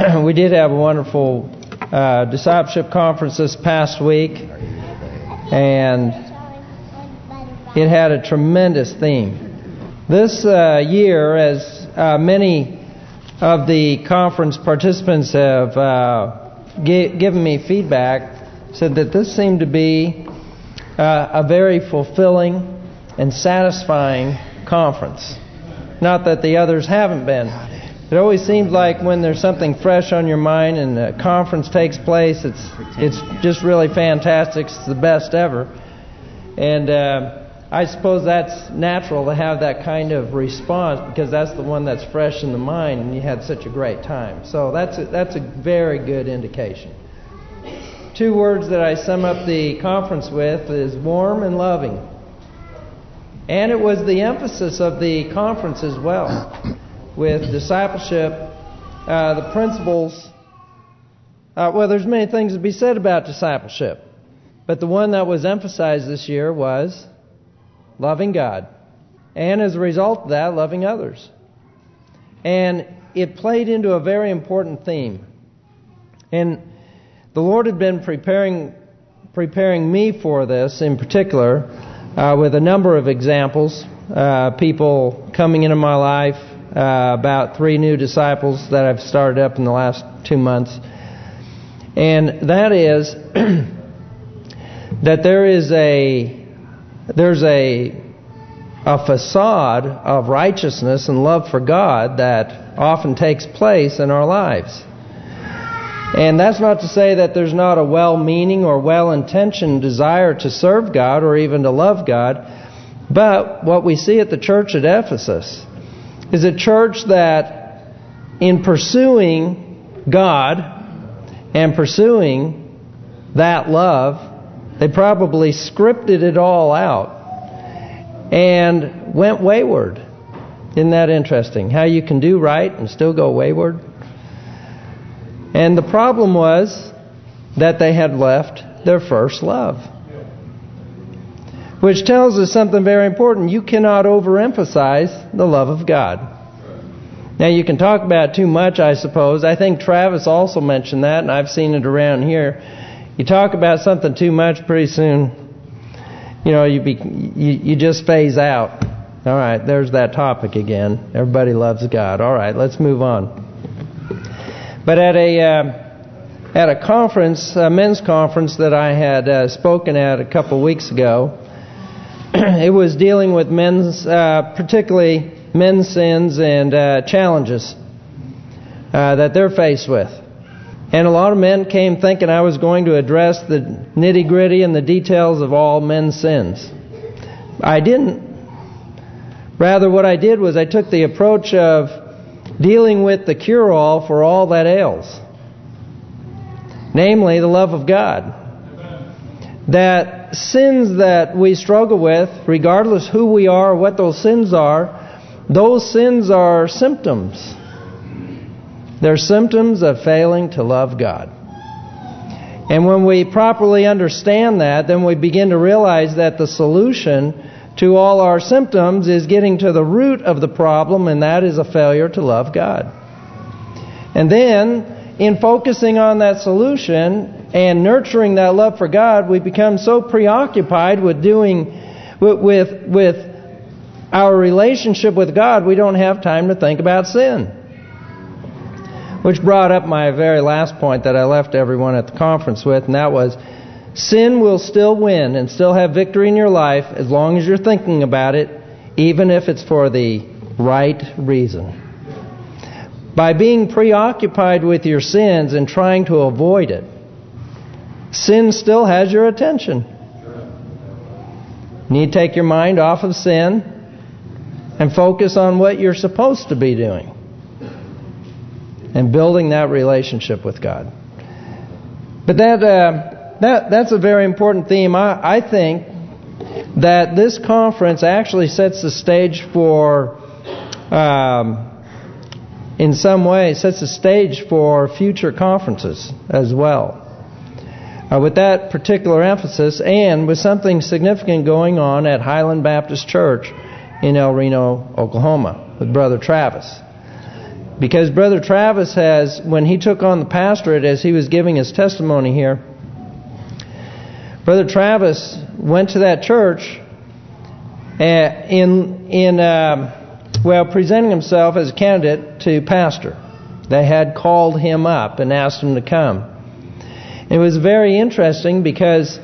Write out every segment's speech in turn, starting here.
we did have a wonderful uh, discipleship conference this past week, and it had a tremendous theme. This uh, year, as uh, many of the conference participants have uh, given me feedback, said that this seemed to be uh, a very fulfilling and satisfying conference. Not that the others haven't been. It always seems like when there's something fresh on your mind and a conference takes place, it's it's just really fantastic. It's the best ever. And uh, I suppose that's natural to have that kind of response because that's the one that's fresh in the mind and you had such a great time. So that's a, that's a very good indication. Two words that I sum up the conference with is warm and loving. And it was the emphasis of the conference as well with discipleship, uh, the principles. Uh, well, there's many things to be said about discipleship. But the one that was emphasized this year was loving God. And as a result of that, loving others. And it played into a very important theme. And the Lord had been preparing preparing me for this in particular uh, with a number of examples. Uh, people coming into my life, uh, about three new disciples that I've started up in the last two months. And that is that there is a there's a a facade of righteousness and love for God that often takes place in our lives. And that's not to say that there's not a well-meaning or well-intentioned desire to serve God or even to love God. But what we see at the church at Ephesus is a church that in pursuing God and pursuing that love, they probably scripted it all out and went wayward. Isn't that interesting? How you can do right and still go wayward? And the problem was that they had left their first love. Which tells us something very important. You cannot overemphasize the love of God. Now you can talk about too much, I suppose. I think Travis also mentioned that, and I've seen it around here. You talk about something too much, pretty soon, you know, you be you, you just phase out. All right, there's that topic again. Everybody loves God. All right, let's move on. But at a uh, at a conference, a men's conference that I had uh, spoken at a couple weeks ago, it was dealing with men's, uh, particularly men's sins and uh, challenges uh, that they're faced with. And a lot of men came thinking I was going to address the nitty-gritty and the details of all men's sins. I didn't. Rather, what I did was I took the approach of dealing with the cure-all for all that ails. Namely, the love of God. That sins that we struggle with, regardless who we are or what those sins are, those sins are symptoms. They're symptoms of failing to love God. And when we properly understand that, then we begin to realize that the solution to all our symptoms is getting to the root of the problem, and that is a failure to love God. And then, in focusing on that solution, and nurturing that love for God, we become so preoccupied with doing, with, with, our relationship with God, we don't have time to think about sin. Which brought up my very last point that I left everyone at the conference with, and that was, sin will still win and still have victory in your life as long as you're thinking about it, even if it's for the right reason. By being preoccupied with your sins and trying to avoid it, sin still has your attention. You need to take your mind off of sin and focus on what you're supposed to be doing. And building that relationship with God. But that uh, that that's a very important theme. I, I think that this conference actually sets the stage for, um, in some way, sets the stage for future conferences as well uh, with that particular emphasis and with something significant going on at Highland Baptist Church in El Reno, Oklahoma with Brother Travis. Because Brother Travis has, when he took on the pastorate, as he was giving his testimony here, Brother Travis went to that church uh, in in um, well presenting himself as a candidate to pastor. They had called him up and asked him to come. It was very interesting because,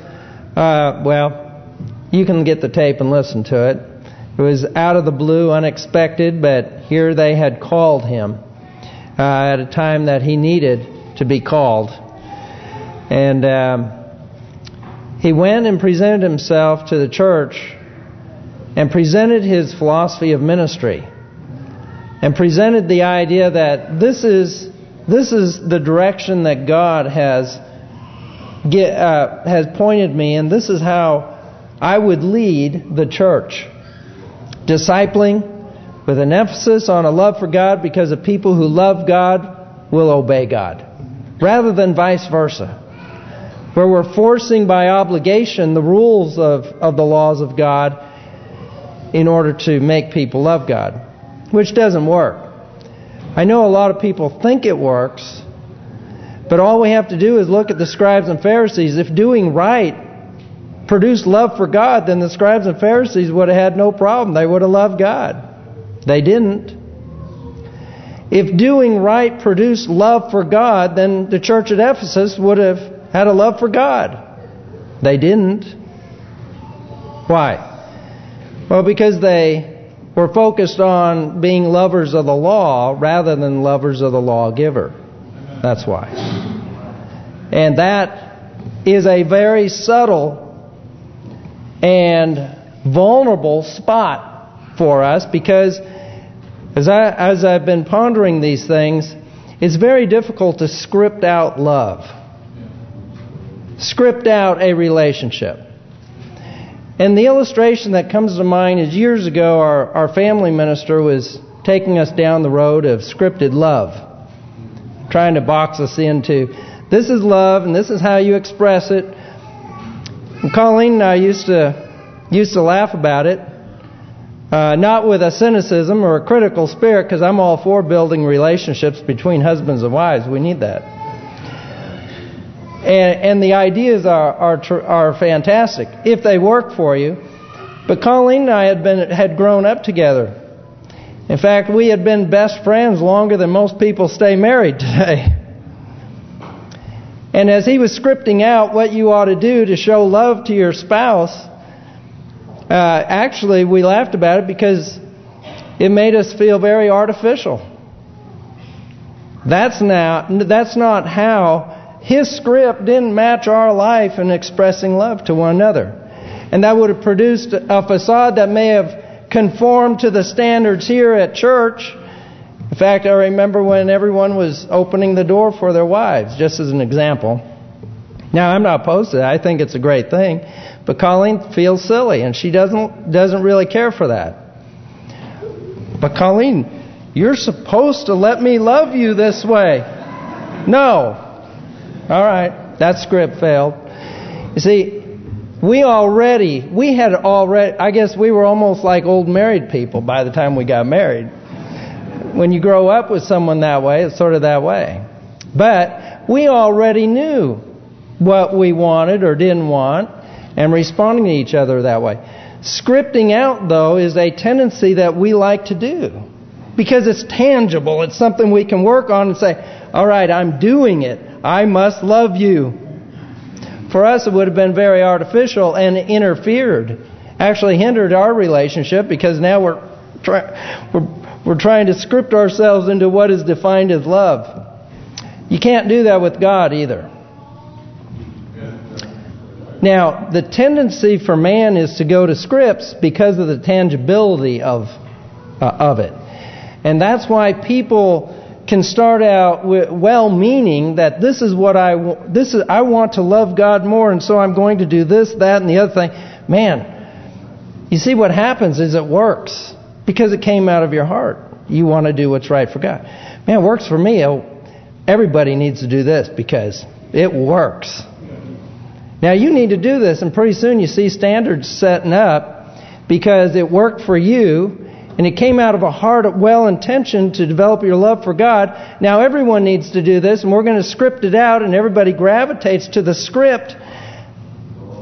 uh, well, you can get the tape and listen to it. It was out of the blue, unexpected, but here they had called him uh, at a time that he needed to be called. And um, he went and presented himself to the church and presented his philosophy of ministry and presented the idea that this is this is the direction that God has get, uh, has pointed me and this is how I would lead the church discipling with an emphasis on a love for God because the people who love God will obey God rather than vice versa where we're forcing by obligation the rules of, of the laws of God in order to make people love God, which doesn't work. I know a lot of people think it works, but all we have to do is look at the scribes and Pharisees. If doing right produced love for God, then the scribes and Pharisees would have had no problem. They would have loved God. They didn't. If doing right produced love for God, then the church at Ephesus would have had a love for God. They didn't. Why? Well, because they were focused on being lovers of the law rather than lovers of the lawgiver. That's why. And that is a very subtle and vulnerable spot for us because as I as I've been pondering these things, it's very difficult to script out love. Script out a relationship. And the illustration that comes to mind is years ago our, our family minister was taking us down the road of scripted love. Trying to box us into, this is love and this is how you express it. And Colleen and I used to used to laugh about it. Uh, not with a cynicism or a critical spirit, because I'm all for building relationships between husbands and wives. We need that. And, and the ideas are, are are fantastic if they work for you. But Colleen and I had been had grown up together. In fact, we had been best friends longer than most people stay married today. And as he was scripting out what you ought to do to show love to your spouse, uh, actually we laughed about it because it made us feel very artificial. That's now that's not how his script didn't match our life in expressing love to one another. And that would have produced a facade that may have conformed to the standards here at church. In fact, I remember when everyone was opening the door for their wives, just as an example. Now, I'm not opposed to that. I think it's a great thing. But Colleen feels silly, and she doesn't doesn't really care for that. But Colleen, you're supposed to let me love you this way. No, all right, that script failed. You see, we already, we had already, I guess we were almost like old married people by the time we got married. When you grow up with someone that way, it's sort of that way. But we already knew what we wanted or didn't want and responding to each other that way. Scripting out, though, is a tendency that we like to do. Because it's tangible. It's something we can work on and say, all right, I'm doing it. I must love you. For us, it would have been very artificial and interfered, actually hindered our relationship because now we're we're we're trying to script ourselves into what is defined as love. You can't do that with God either. Now, the tendency for man is to go to scripts because of the tangibility of uh, of it. And that's why people can start out with well-meaning that this is what I this is I want to love God more and so I'm going to do this that and the other thing. Man you see what happens is it works because it came out of your heart. You want to do what's right for God. Man works for me. Oh, everybody needs to do this because it works. Now you need to do this and pretty soon you see standards setting up because it worked for you And it came out of a heart of well-intentioned to develop your love for God. Now everyone needs to do this, and we're going to script it out, and everybody gravitates to the script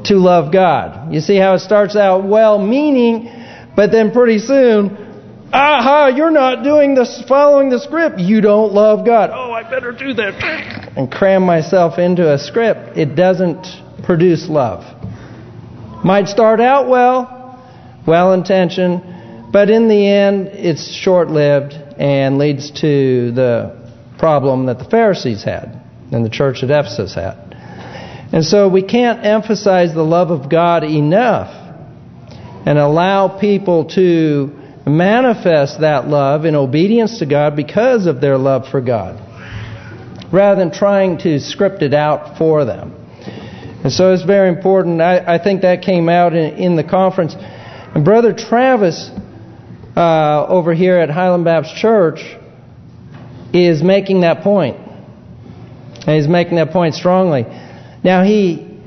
to love God. You see how it starts out well-meaning, but then pretty soon, aha, you're not doing this, following the script. You don't love God. Oh, I better do that. And cram myself into a script. It doesn't produce love. Might start out well, well-intentioned, but in the end, it's short-lived and leads to the problem that the Pharisees had and the church at Ephesus had. And so we can't emphasize the love of God enough and allow people to manifest that love in obedience to God because of their love for God rather than trying to script it out for them. And so it's very important. I, I think that came out in, in the conference. And Brother Travis uh, over here at Highland Baptist Church is making that point. And he's making that point strongly. Now he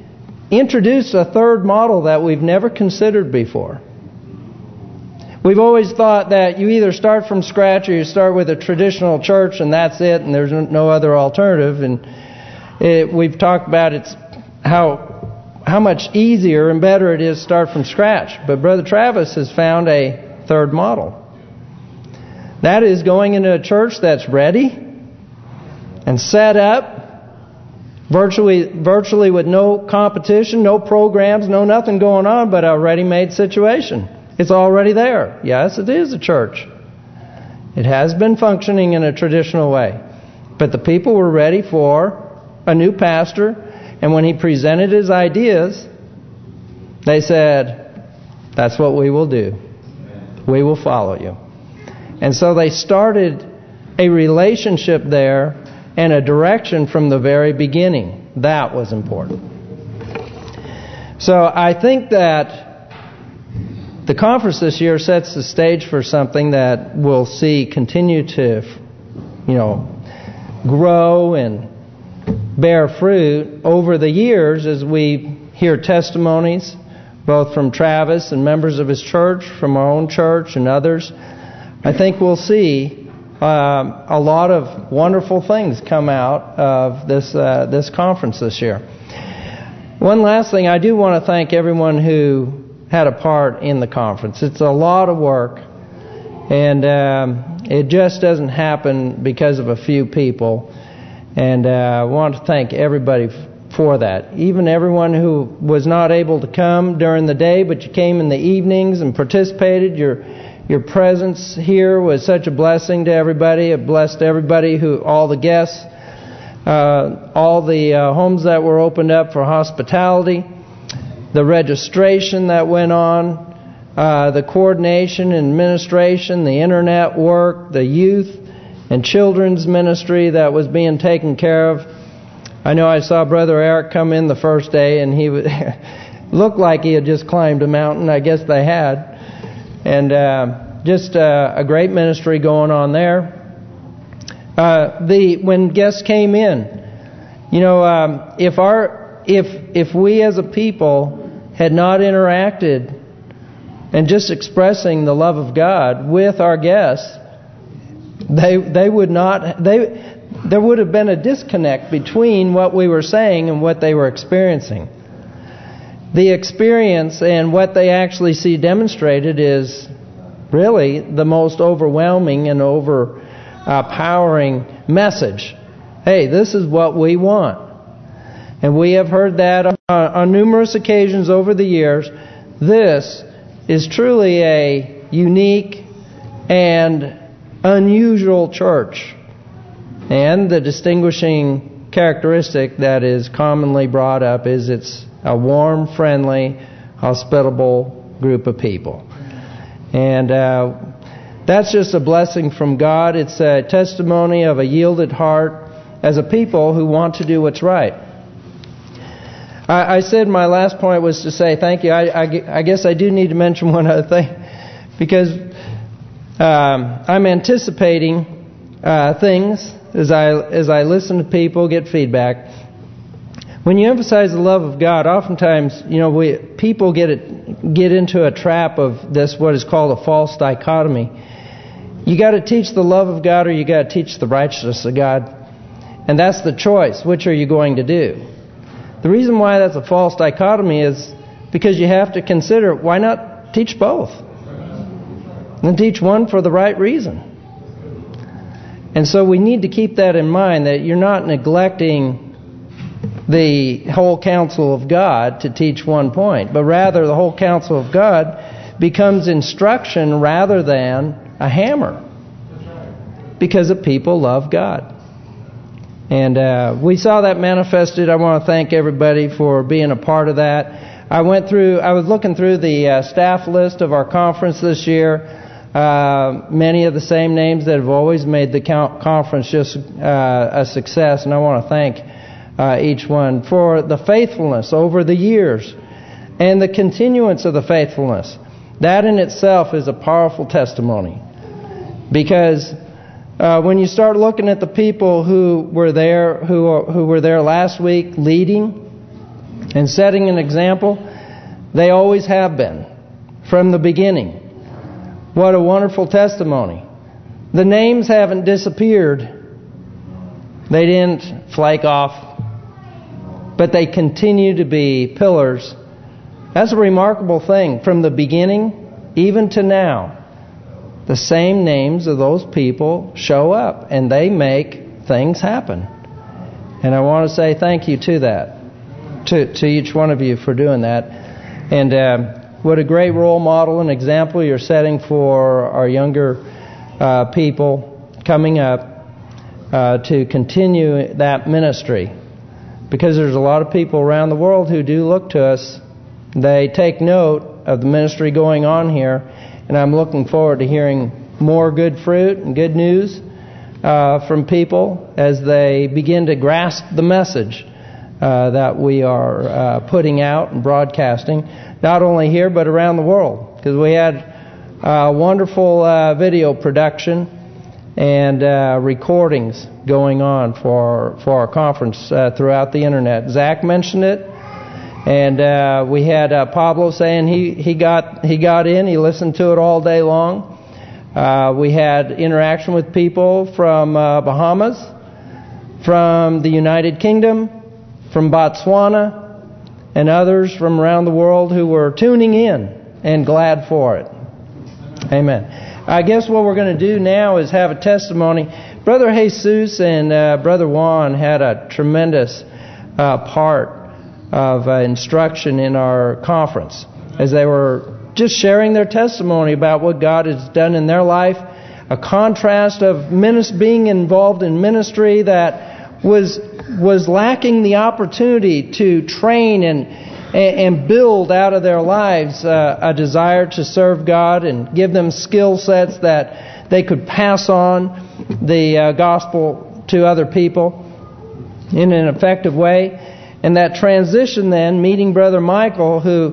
introduced a third model that we've never considered before. We've always thought that you either start from scratch or you start with a traditional church and that's it and there's no other alternative. And it, we've talked about it's how how much easier and better it is to start from scratch. But Brother Travis has found a third model. That is going into a church that's ready and set up virtually virtually with no competition, no programs, no nothing going on, but a ready-made situation. It's already there. Yes, it is a church. It has been functioning in a traditional way. But the people were ready for a new pastor, and when he presented his ideas, they said, that's what we will do. We will follow you. And so they started a relationship there and a direction from the very beginning. That was important. So I think that the conference this year sets the stage for something that we'll see continue to, you know, grow and bear fruit over the years as we hear testimonies, both from Travis and members of his church, from our own church and others. I think we'll see um, a lot of wonderful things come out of this uh, this conference this year. One last thing, I do want to thank everyone who had a part in the conference. It's a lot of work, and um, it just doesn't happen because of a few people. And uh, I want to thank everybody for that. Even everyone who was not able to come during the day, but you came in the evenings and participated. You're your presence here was such a blessing to everybody. It blessed everybody, who all the guests, uh, all the uh, homes that were opened up for hospitality, the registration that went on, uh, the coordination and administration, the internet work, the youth and children's ministry that was being taken care of. I know I saw Brother Eric come in the first day and he looked like he had just climbed a mountain. I guess they had. And uh, just uh, a great ministry going on there. Uh, the when guests came in, you know, um, if our if if we as a people had not interacted and just expressing the love of God with our guests, they they would not they there would have been a disconnect between what we were saying and what they were experiencing the experience and what they actually see demonstrated is really the most overwhelming and overpowering message. Hey, this is what we want. And we have heard that on, on numerous occasions over the years. This is truly a unique and unusual church. And the distinguishing characteristic that is commonly brought up is its a warm, friendly, hospitable group of people. And uh, that's just a blessing from God. It's a testimony of a yielded heart as a people who want to do what's right. I, I said my last point was to say thank you. I, I, I guess I do need to mention one other thing because um, I'm anticipating uh, things as I as I listen to people, get feedback. When you emphasize the love of God, oftentimes, you know, we people get it, get into a trap of this, what is called a false dichotomy. You got to teach the love of God or you got to teach the righteousness of God. And that's the choice. Which are you going to do? The reason why that's a false dichotomy is because you have to consider, why not teach both? And teach one for the right reason. And so we need to keep that in mind, that you're not neglecting the whole counsel of God to teach one point, but rather the whole counsel of God becomes instruction rather than a hammer. Because the people love God. And uh, we saw that manifested. I want to thank everybody for being a part of that. I went through, I was looking through the uh, staff list of our conference this year. Uh, many of the same names that have always made the conference just uh, a success. And I want to thank uh, each one for the faithfulness over the years and the continuance of the faithfulness. That in itself is a powerful testimony. Because uh, when you start looking at the people who were there, who who were there last week, leading and setting an example, they always have been from the beginning. What a wonderful testimony! The names haven't disappeared; they didn't flake off, but they continue to be pillars. That's a remarkable thing from the beginning even to now the same names of those people show up and they make things happen. And I want to say thank you to that, to to each one of you for doing that. And uh, what a great role model and example you're setting for our younger uh, people coming up uh, to continue that ministry. Because there's a lot of people around the world who do look to us. They take note of the ministry going on here and I'm looking forward to hearing more good fruit and good news uh, from people as they begin to grasp the message uh, that we are uh, putting out and broadcasting, not only here but around the world. Because we had a wonderful uh, video production and uh, recordings going on for for our conference uh, throughout the internet. Zach mentioned it and uh, we had uh, Pablo saying he he got he got in, he listened to it all day long. Uh, we had interaction with people from uh, Bahamas, from the United Kingdom, from Botswana, and others from around the world who were tuning in and glad for it. Amen. I guess what we're going to do now is have a testimony. Brother Jesus and uh, Brother Juan had a tremendous uh, part of uh, instruction in our conference as they were just sharing their testimony about what God has done in their life, a contrast of being involved in ministry that was was lacking the opportunity to train and and build out of their lives uh, a desire to serve God and give them skill sets that they could pass on the uh, gospel to other people in an effective way. And that transition then, meeting Brother Michael, who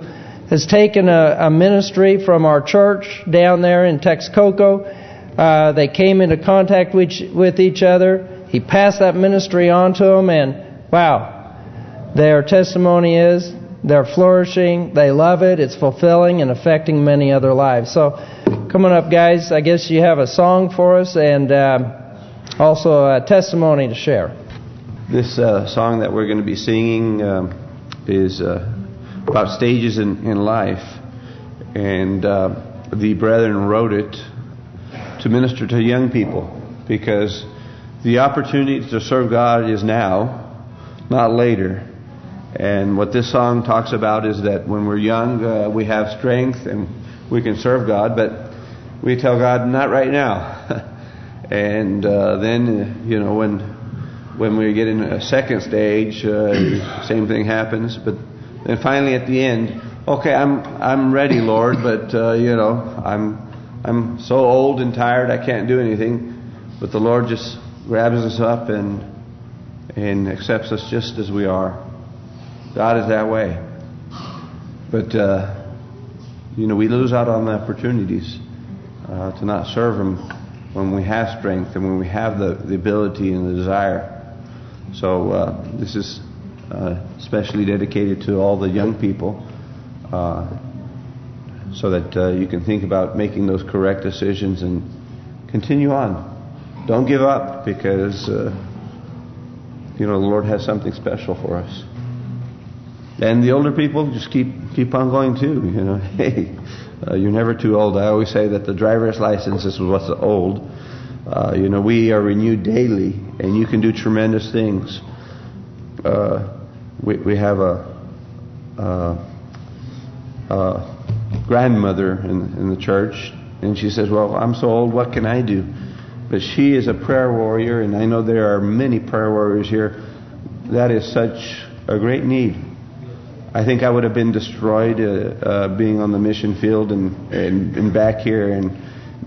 has taken a, a ministry from our church down there in Texcoco. Uh, they came into contact with, with each other. He passed that ministry on to them, and wow, their testimony is they're flourishing, they love it, it's fulfilling and affecting many other lives. So, coming up, guys, I guess you have a song for us and uh, also a testimony to share. This uh, song that we're going to be singing um, is uh, about stages in, in life. And uh, the brethren wrote it to minister to young people because the opportunity to serve God is now, not later. And what this song talks about is that when we're young, uh, we have strength and we can serve God, but we tell God, not right now. and uh, then, you know, when when we get in a second stage, uh, same thing happens. But then finally at the end, okay, I'm I'm ready, Lord, but uh, you know I'm I'm so old and tired I can't do anything. But the Lord just grabs us up and and accepts us just as we are. God is that way. But uh, you know we lose out on the opportunities uh, to not serve Him when we have strength and when we have the the ability and the desire. So uh, this is uh, especially dedicated to all the young people, uh, so that uh, you can think about making those correct decisions and continue on. Don't give up because uh, you know the Lord has something special for us. And the older people just keep keep on going too. You know, hey, uh, you're never too old. I always say that the driver's license is what's old. Uh, you know, we are renewed daily, and you can do tremendous things. Uh, we, we have a, grandmother in, in the church, and she says, "Well, I'm so old. What can I do?" But she is a prayer warrior, and I know there are many prayer warriors here. That is such a great need. I think I would have been destroyed uh, uh, being on the mission field and, and, and back here and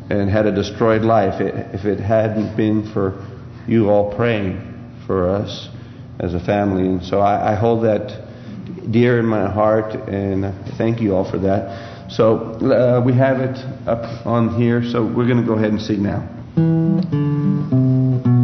and had a destroyed life if it hadn't been for you all praying for us as a family. And so I, I hold that dear in my heart, and thank you all for that. So uh, we have it up on here, so we're going to go ahead and sing now. うん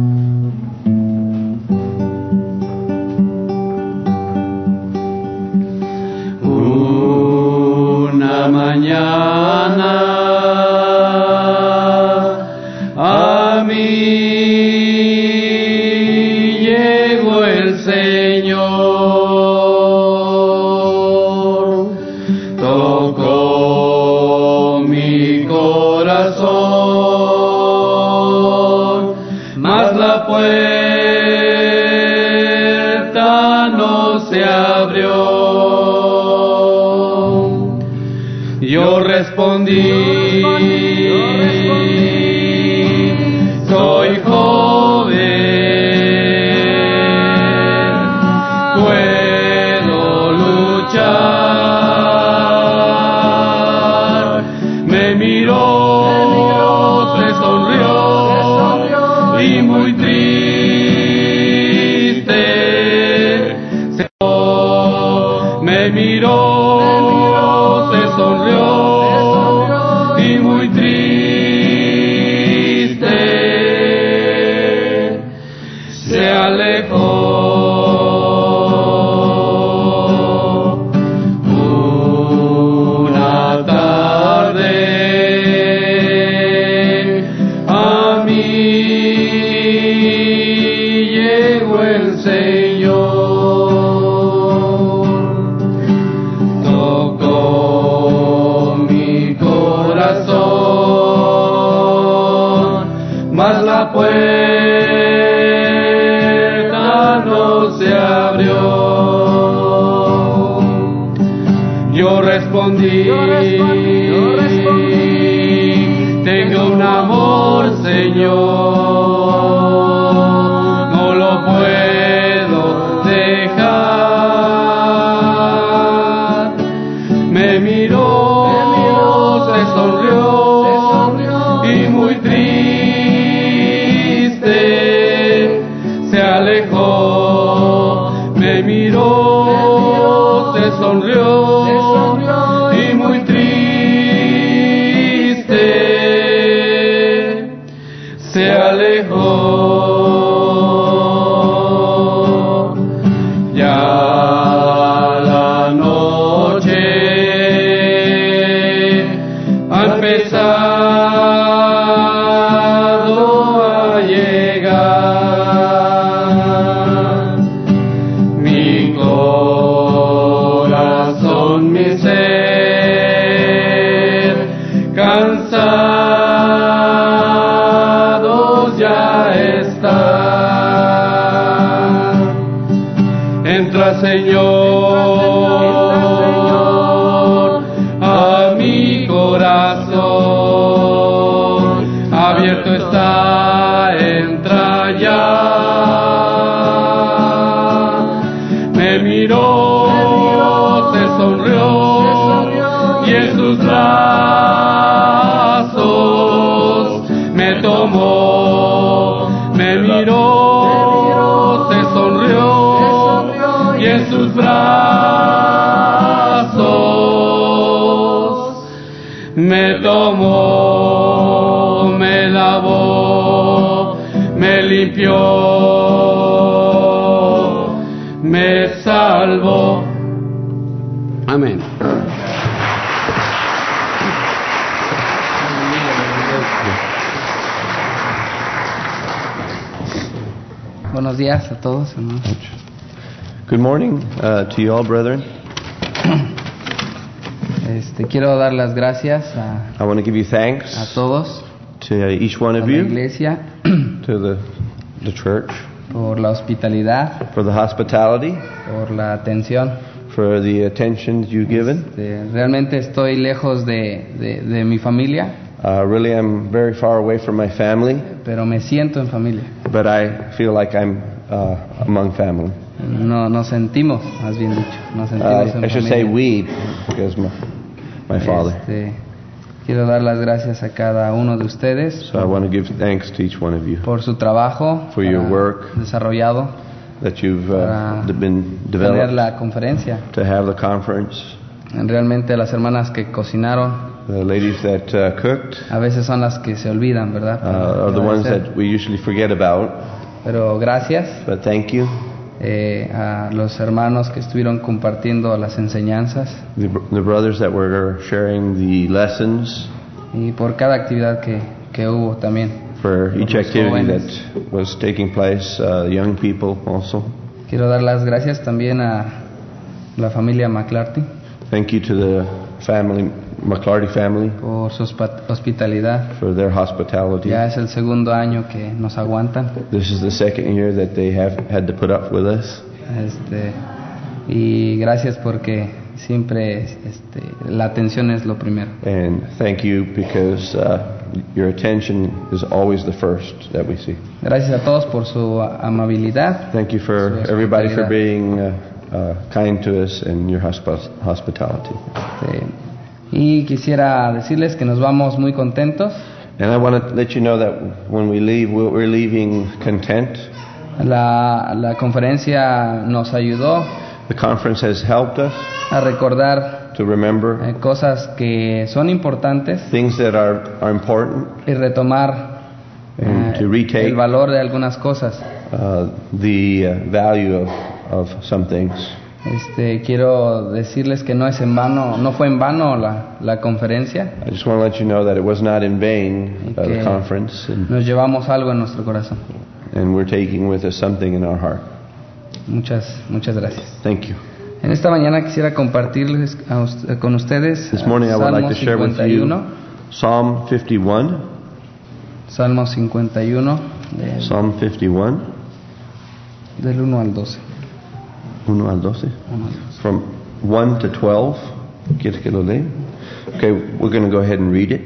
Good morning uh, to you all, brethren. Este, quiero dar las gracias a, I want to give you thanks a todos, to uh, each one a of la you, iglesia, to the, the church, por la hospitalidad, for the hospitality, por la atención. for the attention you've given. Este, realmente estoy lejos de, de- de mi familia, Uh, really, I'm very far away from my family, pero me siento en familia. but I feel like I'm uh, among family. No, nos sentimos, más bien dicho, nos sentimos Uh, en I should say familia. we, because my, my father. Este, quiero dar las gracias a cada uno de ustedes So I want to give thanks to each one of you por su trabajo For your work. desarrollado that you've uh, been tener developed la conferencia. to have the conference. Realmente las hermanas que cocinaron The ladies that uh, cooked a veces son las que se olvidan, ¿verdad? uh, are the ones that we usually forget about. Pero gracias But thank you, eh, a los hermanos que estuvieron compartiendo las enseñanzas the, the brothers that were sharing the lessons y por cada actividad que, que hubo también. for each activity that was taking place, uh, young people also. Quiero dar las gracias también a la familia McClarty Thank you to the family, McClarty family, por su hospitalidad. for their hospitality. Ya es el segundo año que nos aguantan. This is the second year that they have had to put up with us. Este, y gracias porque siempre este, la atención es lo primero. And thank you because uh, your attention is always the first that we see. Gracias a todos por su amabilidad. Thank you for everybody for being uh, uh, kind to us and your hospi- hospitality. Este, y quisiera decirles que nos vamos muy contentos. And I want to let you know that when we leave, we're leaving content. La, la conferencia nos ayudó The conference has helped us a recordar to remember eh, cosas que son importantes things that are, are important y retomar and eh, to retake el valor de algunas cosas. uh, the uh, value of, of some things. Este, quiero decirles que no es en vano, no fue en vano la, la conferencia. I just want to let you know that it was not in vain, uh, the conference, and, Nos llevamos algo en nuestro corazón. and we're taking with us something in our heart. Muchas, muchas gracias. Thank you. En esta mañana quisiera compartirles con ustedes This morning I would Salmo like to share with you 51, Psalm 51. Salmo 51 de- Psalm 51, del 1 al 12. 1 al 12. 1 al 12. From 1 to 12. ¿Quieres que lo lea? Okay, we're going to go ahead and read it.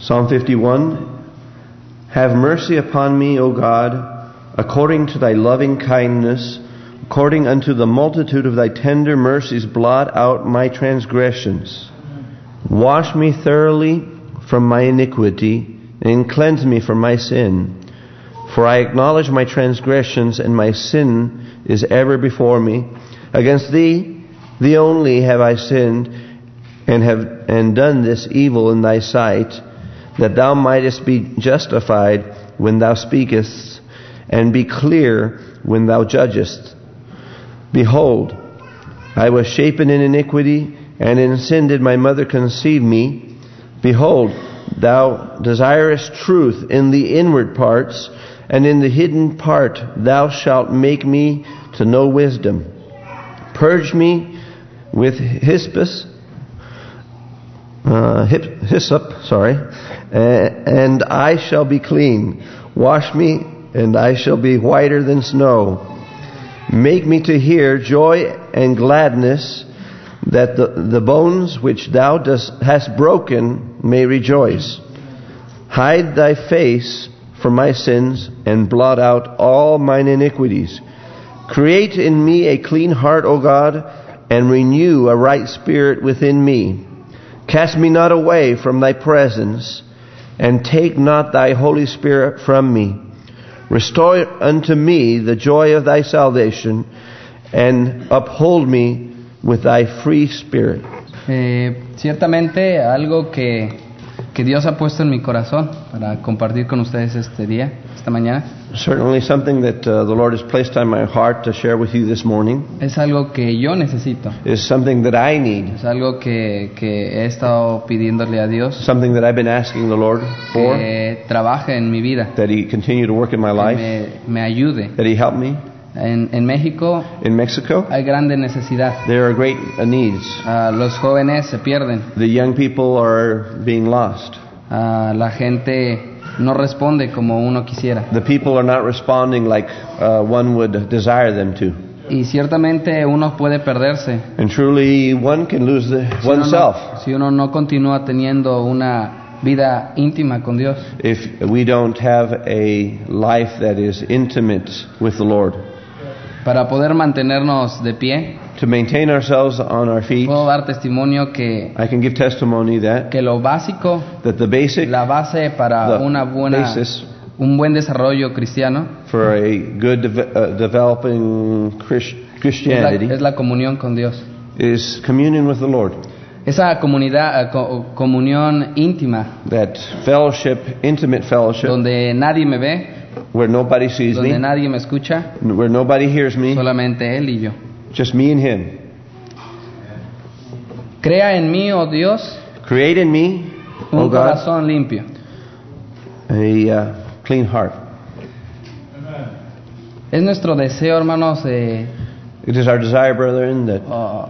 Psalm 51 Have mercy upon me, O God, according to thy loving kindness, according unto the multitude of thy tender mercies, blot out my transgressions. Wash me thoroughly from my iniquity, and cleanse me from my sin. For I acknowledge my transgressions, and my sin is ever before me. Against thee, thee only have I sinned, and have and done this evil in thy sight, that thou mightest be justified when thou speakest, and be clear when thou judgest. Behold, I was shapen in iniquity, and in sin did my mother conceive me. Behold, thou desirest truth in the inward parts, and in the hidden part thou shalt make me to know wisdom. Purge me with hispus, uh, hyssop, sorry, uh, and I shall be clean. Wash me, and I shall be whiter than snow. Make me to hear joy and gladness, that the, the bones which thou dost, hast broken may rejoice. Hide thy face from my sins, and blot out all mine iniquities. Create in me a clean heart, O God, and renew a right spirit within me. Cast me not away from thy presence, and take not thy Holy Spirit from me. Restore unto me the joy of thy salvation, and uphold me with thy free spirit. Eh, ciertamente algo que que Dios ha puesto en mi corazón para compartir con ustedes este día, esta mañana. Certainly something that uh, the Lord has placed on my heart to share with you this morning. Es algo que yo necesito, is something that I need, es algo que, que he estado pidiéndole a Dios. Something that I've been asking the Lord for, que trabaje en mi vida, that He continue to work in my que life, me, me ayude. that He help me. En, en México In Mexico, hay grande necesidad. there are great uh, needs. Ah, los jóvenes se pierden, The young people are being lost. Ah, la gente no responde como uno quisiera. The people are not responding like uh, one would desire them to. Y ciertamente uno puede perderse And truly, one can lose the, si uno, oneself no, si uno no continúa teniendo una vida íntima con Dios. if we don't have a life that is intimate with the Lord. Para poder mantenernos de pie, To maintain ourselves on our feet, puedo dar testimonio que, I can give testimony that que lo básico, that the basic la base para una buena, basis. un buen desarrollo cristiano for a good uh, developing Christ- es la, Christianity es la comunión con Dios. is communion with the Lord. Esa comunidad, eh, co- comunión íntima, That fellowship, intimate fellowship, donde nadie me ve, where nobody sees donde me, nadie me escucha, where nobody hears me, solamente Él y yo. just me and Him. Crea en mí, oh Dios, Create in me, un O God, corazón limpio. a uh, clean heart. Es nuestro deseo, hermanos, de It is our desire, brethren, that uh,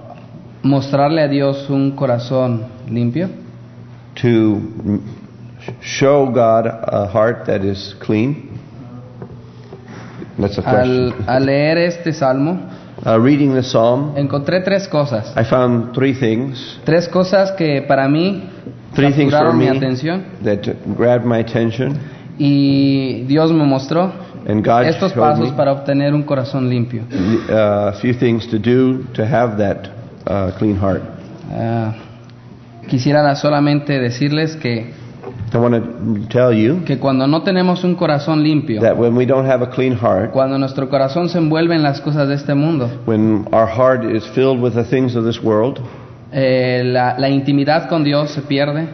mostrarle a Dios un corazón limpio. to show God a heart that is clean. That's a question. Al, al leer este salmo, Uh, reading the psalm, encontré tres cosas. I found three things. Tres cosas que para mí Three things for mi me atención that grabbed my attention, y Dios me mostró and God estos pasos me para obtener un corazón limpio. uh, few things to do to have that uh, clean heart. Ah, quisiera solamente decirles que, I want to tell you que cuando no tenemos un corazón limpio, that when we don't have a clean heart, cuando nuestro corazón se envuelve en las cosas de este mundo, when our heart is filled with the things of this world, eh, la, la intimidad con Dios se pierde,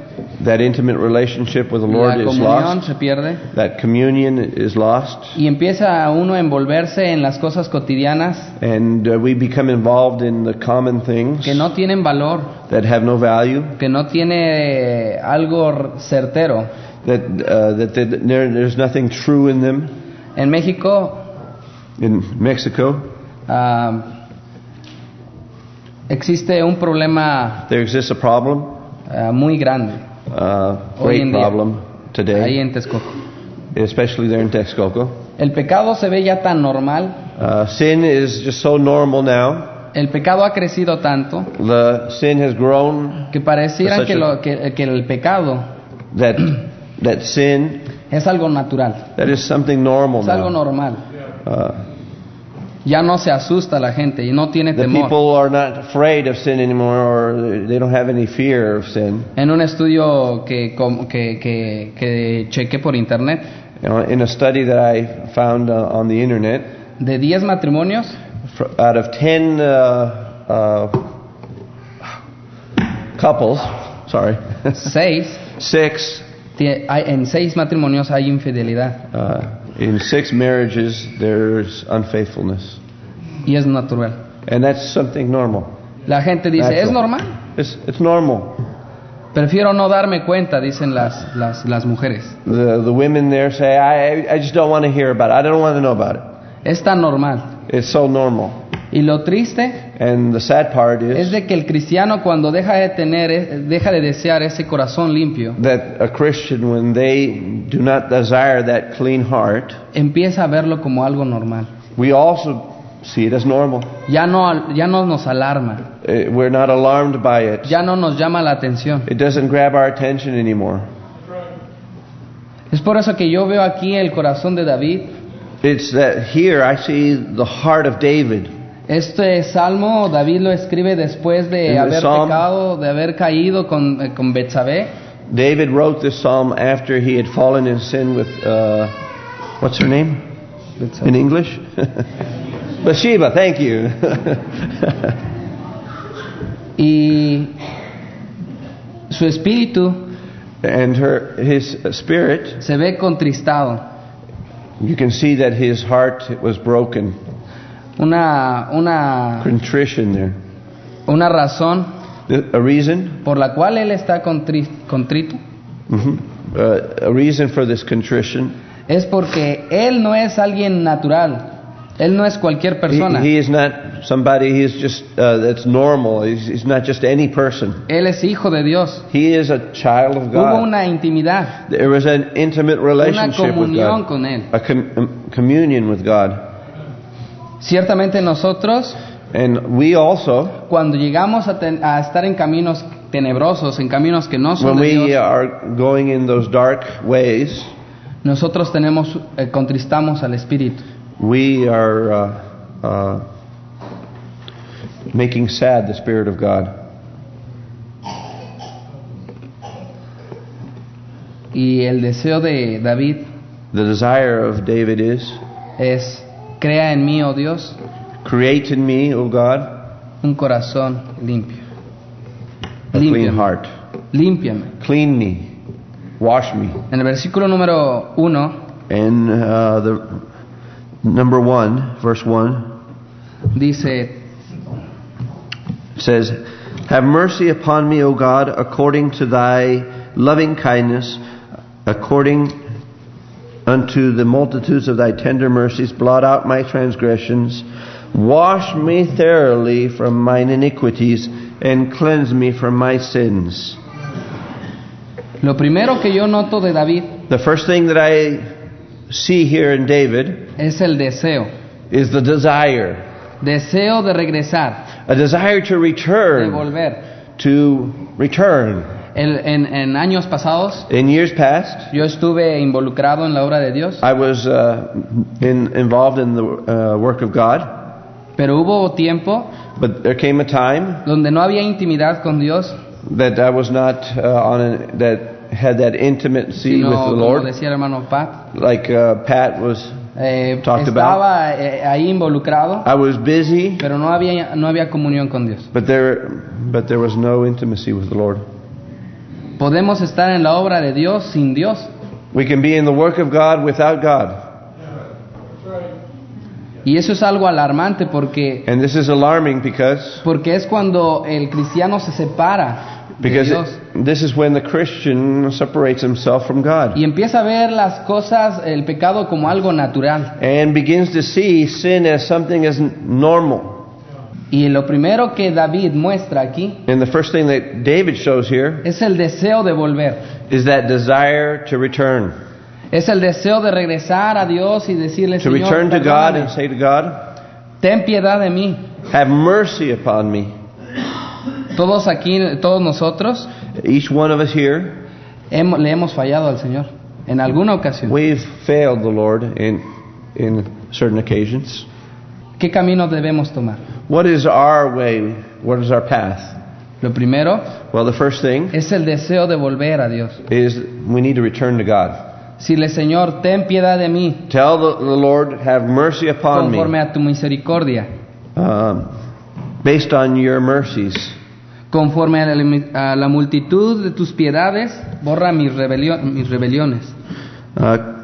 that intimate relationship with the Lord la is comunión lost, se pierde. That communion is lost, y empieza uno a envolverse en las cosas cotidianas and uh, we become involved in the common things que no tienen valor, that have no value, que no tiene eh, algo certero. that, uh, that, there's nothing true in them. En México In Mexico, ah, existe un problema there exists a problem, ah, muy grande uh, Hoy en día. problem ahí today, en Texcoco. especially there in Texcoco. El pecado se ve ya tan normal, Uh, sin is just so normal now. el pecado ha crecido tanto The sin has grown que pareciera que, a- lo- que- que el pecado that that sin es algo natural, that is something normal es algo now. normal. Uh, Ya no se asusta la gente y no tiene the temor. people are not afraid of sin anymore, or they don't have any fear of sin. En un estudio que, com- que, que, que chequé por internet, You know, in a study that I found uh, on the internet, de 10 matrimonios, fr- out of ten uh, uh, couples, sorry, 6, six en 6 matrimonios hay infidelidad uh, in six marriages there's unfaithfulness, y es natural. and that's something normal. La gente dice, Natural. ¿es normal? It's it's normal. Prefiero no darme cuenta, dicen las, las, las mujeres. The the women there say, I I just don't want to hear about it. I don't want to know about it. Es tan normal. It's so normal. Y lo triste And the sad part es is de que el cristiano cuando deja de tener, eh, deja de desear ese corazón limpio, that a Christian, when they do not desire that clean heart, empieza a verlo como algo normal. we also see it as normal. Ya no, ya no nos alarma, Uh, We're not alarmed by it. ya no nos llama la atención. It doesn't grab our attention anymore. Es por eso que yo veo aquí el corazón de David. It's that here I see the heart of David. Este salmo David lo escribe después de the haber psalm- pecado, de haber caído con, eh, con Betsabé. David wrote this psalm after he had fallen in sin with, uh, what's her name in English? Bathsheba, thank you. Y su espíritu And her, his spirit, se ve contristado. you can see that his heart was broken. Una, una, Contrition there. una razón A reason? por la cual él está contri- contrito hmm Uh, a reason for this contrition. es porque él no es alguien natural. Él no es cualquier He, persona. he is not somebody, he is just, uh, that's normal. He's, he's not just any person. Él es hijo de Dios. He is a child of Hubo God. una intimidad, There was an intimate una relationship with comunión God. con él. A com- um, communion with God. Ciertamente nosotros, And we also, cuando llegamos a, ten- a estar en caminos tenebrosos, en caminos que no son when de we Dios, are going in those dark ways, nosotros tenemos, eh, contristamos al Espíritu. we are uh, uh, making sad the Spirit of God. Y el deseo de David The desire of David is, es, crea en mí, oh Dios, create in me, O God, un corazón limpio. a clean Límpiame. heart. Límpiame. Clean me, wash me. En el versículo número 1 And uh, the number one, verse one, dice, says, Have mercy upon me, O God, according to thy loving kindness, according unto the multitudes of thy tender mercies, blot out my transgressions, wash me thoroughly from mine iniquities, and cleanse me from my sins. lo primero que yo noto de David The first thing that I see here in David es el deseo. is the desire, Deseo de regresar, a desire to de return, volver. to return. El- en, en años pasados In years past, yo estuve involucrado en la obra de Dios, I was uh, in, involved in the uh, work of God, pero hubo tiempo but there came a time donde no había intimidad con Dios, that I was not uh, on a, that had that intimacy sino with the como Lord, decía el hermano Pat, like uh, Pat was. eh, Talked estaba eh, ahí involucrado, I was busy, pero no había no había comunión con Dios. but there, but there was no intimacy with the Lord. Podemos estar en la obra de Dios sin Dios. We can be in the work of God without God, Y eso es algo alarmante porque and this is alarming because porque es cuando el cristiano se separa de because Dios it- this is when the Christian separates himself from God y empieza a ver las cosas, el pecado como algo natural. and begins to see sin as something as normal. Y lo primero que David muestra aquí And the first thing that David shows here es el deseo de volver. is that desire to return. Es el deseo de regresar a Dios y decirle, To Señor, return to God and say to God, ten piedad de mí. Have mercy upon me. Todos aquí, todos nosotros, Each one of us here, hemos- le hemos fallado al Señor en alguna ocasión. we've failed the Lord in, in certain occasions. ¿Qué camino debemos tomar? What is our way? What is our path? Lo primero Well, the first thing es el deseo de volver a Dios. is we need to return to God. Señor, ten piedad de mí, Tell the, the Lord, Have mercy upon conforme me, a tu misericordia, um, based on your mercies. conforme a la, a la multitud de tus piedades, borra mis, rebelio- mis rebeliones. Uh,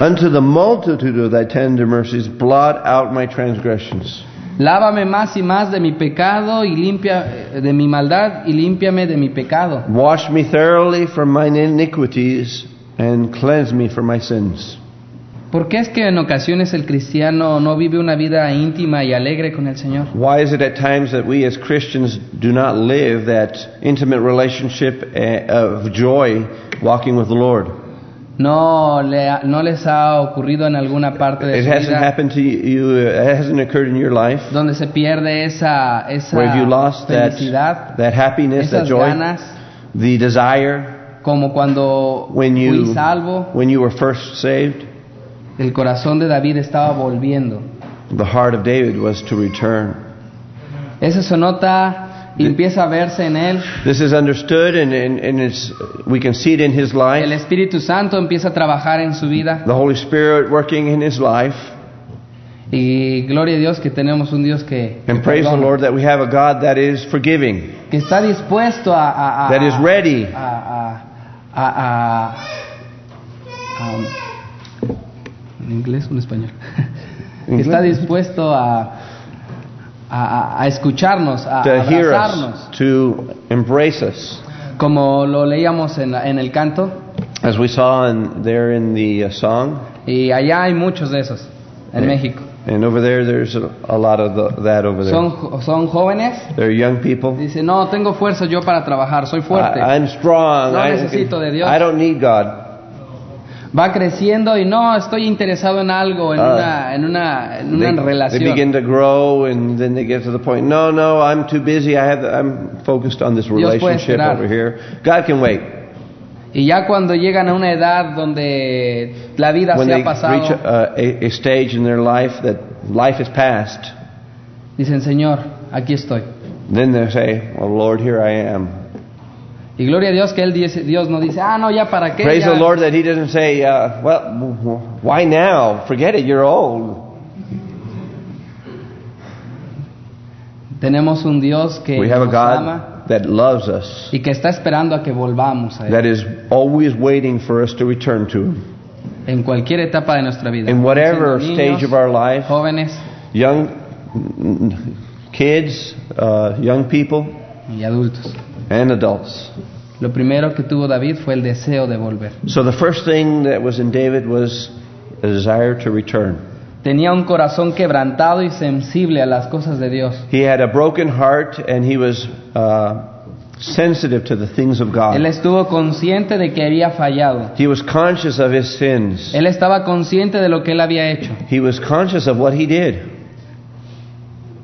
Unto the multitude of thy tender mercies, blot out my transgressions. Lávame más y más de mi pecado y limpia de mi maldad y límpiame de mi pecado. Wash me thoroughly from mine iniquities and cleanse me from my sins. ¿Por qué es que en ocasiones el cristiano no vive una vida íntima y alegre con el Señor? Why is it at times that we as Christians do not live that intimate relationship eh, of joy walking with the Lord? No, le no les ha ocurrido en alguna parte de It su hasn't vida happened to you, it hasn't occurred in your life donde se pierde esa, esa where you lost that, felicidad, that happiness, that esas joy, ganas, the desire como cuando when fui you, salvo, when you were first saved. el corazón de David estaba volviendo. The heart of David was to return. Y empieza a verse en él. This is understood and, and, and it's, we can see it in his El life. Espíritu Santo empieza a trabajar en su vida The Holy Spirit working in his life. Y gloria a Dios que tenemos un Dios que, And praise the Lord that we have a God that is forgiving, que está dispuesto a, a- a- that is ready. a, a- a- a- a- en inglés o en español que está dispuesto a, a, a- escucharnos a, to hear abrazarnos us, to embrace us. como lo leíamos en, la- en el canto As we saw in, there in the uh, song, y allá hay muchos de esos en Yeah. México and over there, there's a, a lot of the, that over there. son, jo- son jóvenes They're young people. dice no tengo fuerza yo para trabajar soy fuerte I, I'm strong. No I, necesito de Dios. I don't need God. Va creciendo y no estoy interesado en algo en Ah. una en una en una They, they relación begin to grow, and then they get to the point. No, no, I'm too busy. I have. I'm focused on this relationship over here. God can wait. y ya cuando llegan a una edad donde la vida when se they ha pasado reach a, a, a stage in their life that life is past, dicen Señor aquí estoy then they say, "Well, Lord, here I am." Y gloria a Dios que él dice Dios no dice ah no ya para qué Praise Ya- the Lord that He doesn't say, uh, "Well, why now? Forget it. You're old." tenemos un Dios que We have a nos God ama that loves us, y que está esperando a que volvamos a él that is always waiting for us to return to Him. en cualquier etapa de nuestra vida In whatever Siendo stage of our life, jóvenes young kids, uh, young people, y adultos and adults. lo primero que tuvo David fue el deseo de volver So the first thing that was in David was a desire to return. Tenía un corazón quebrantado y sensible a las cosas de Dios. He had a broken heart and he was uh, sensitive to the things of Él God. estuvo consciente de que había fallado. He was conscious of his sins. Él estaba consciente de lo que él había hecho. He was conscious of what he did.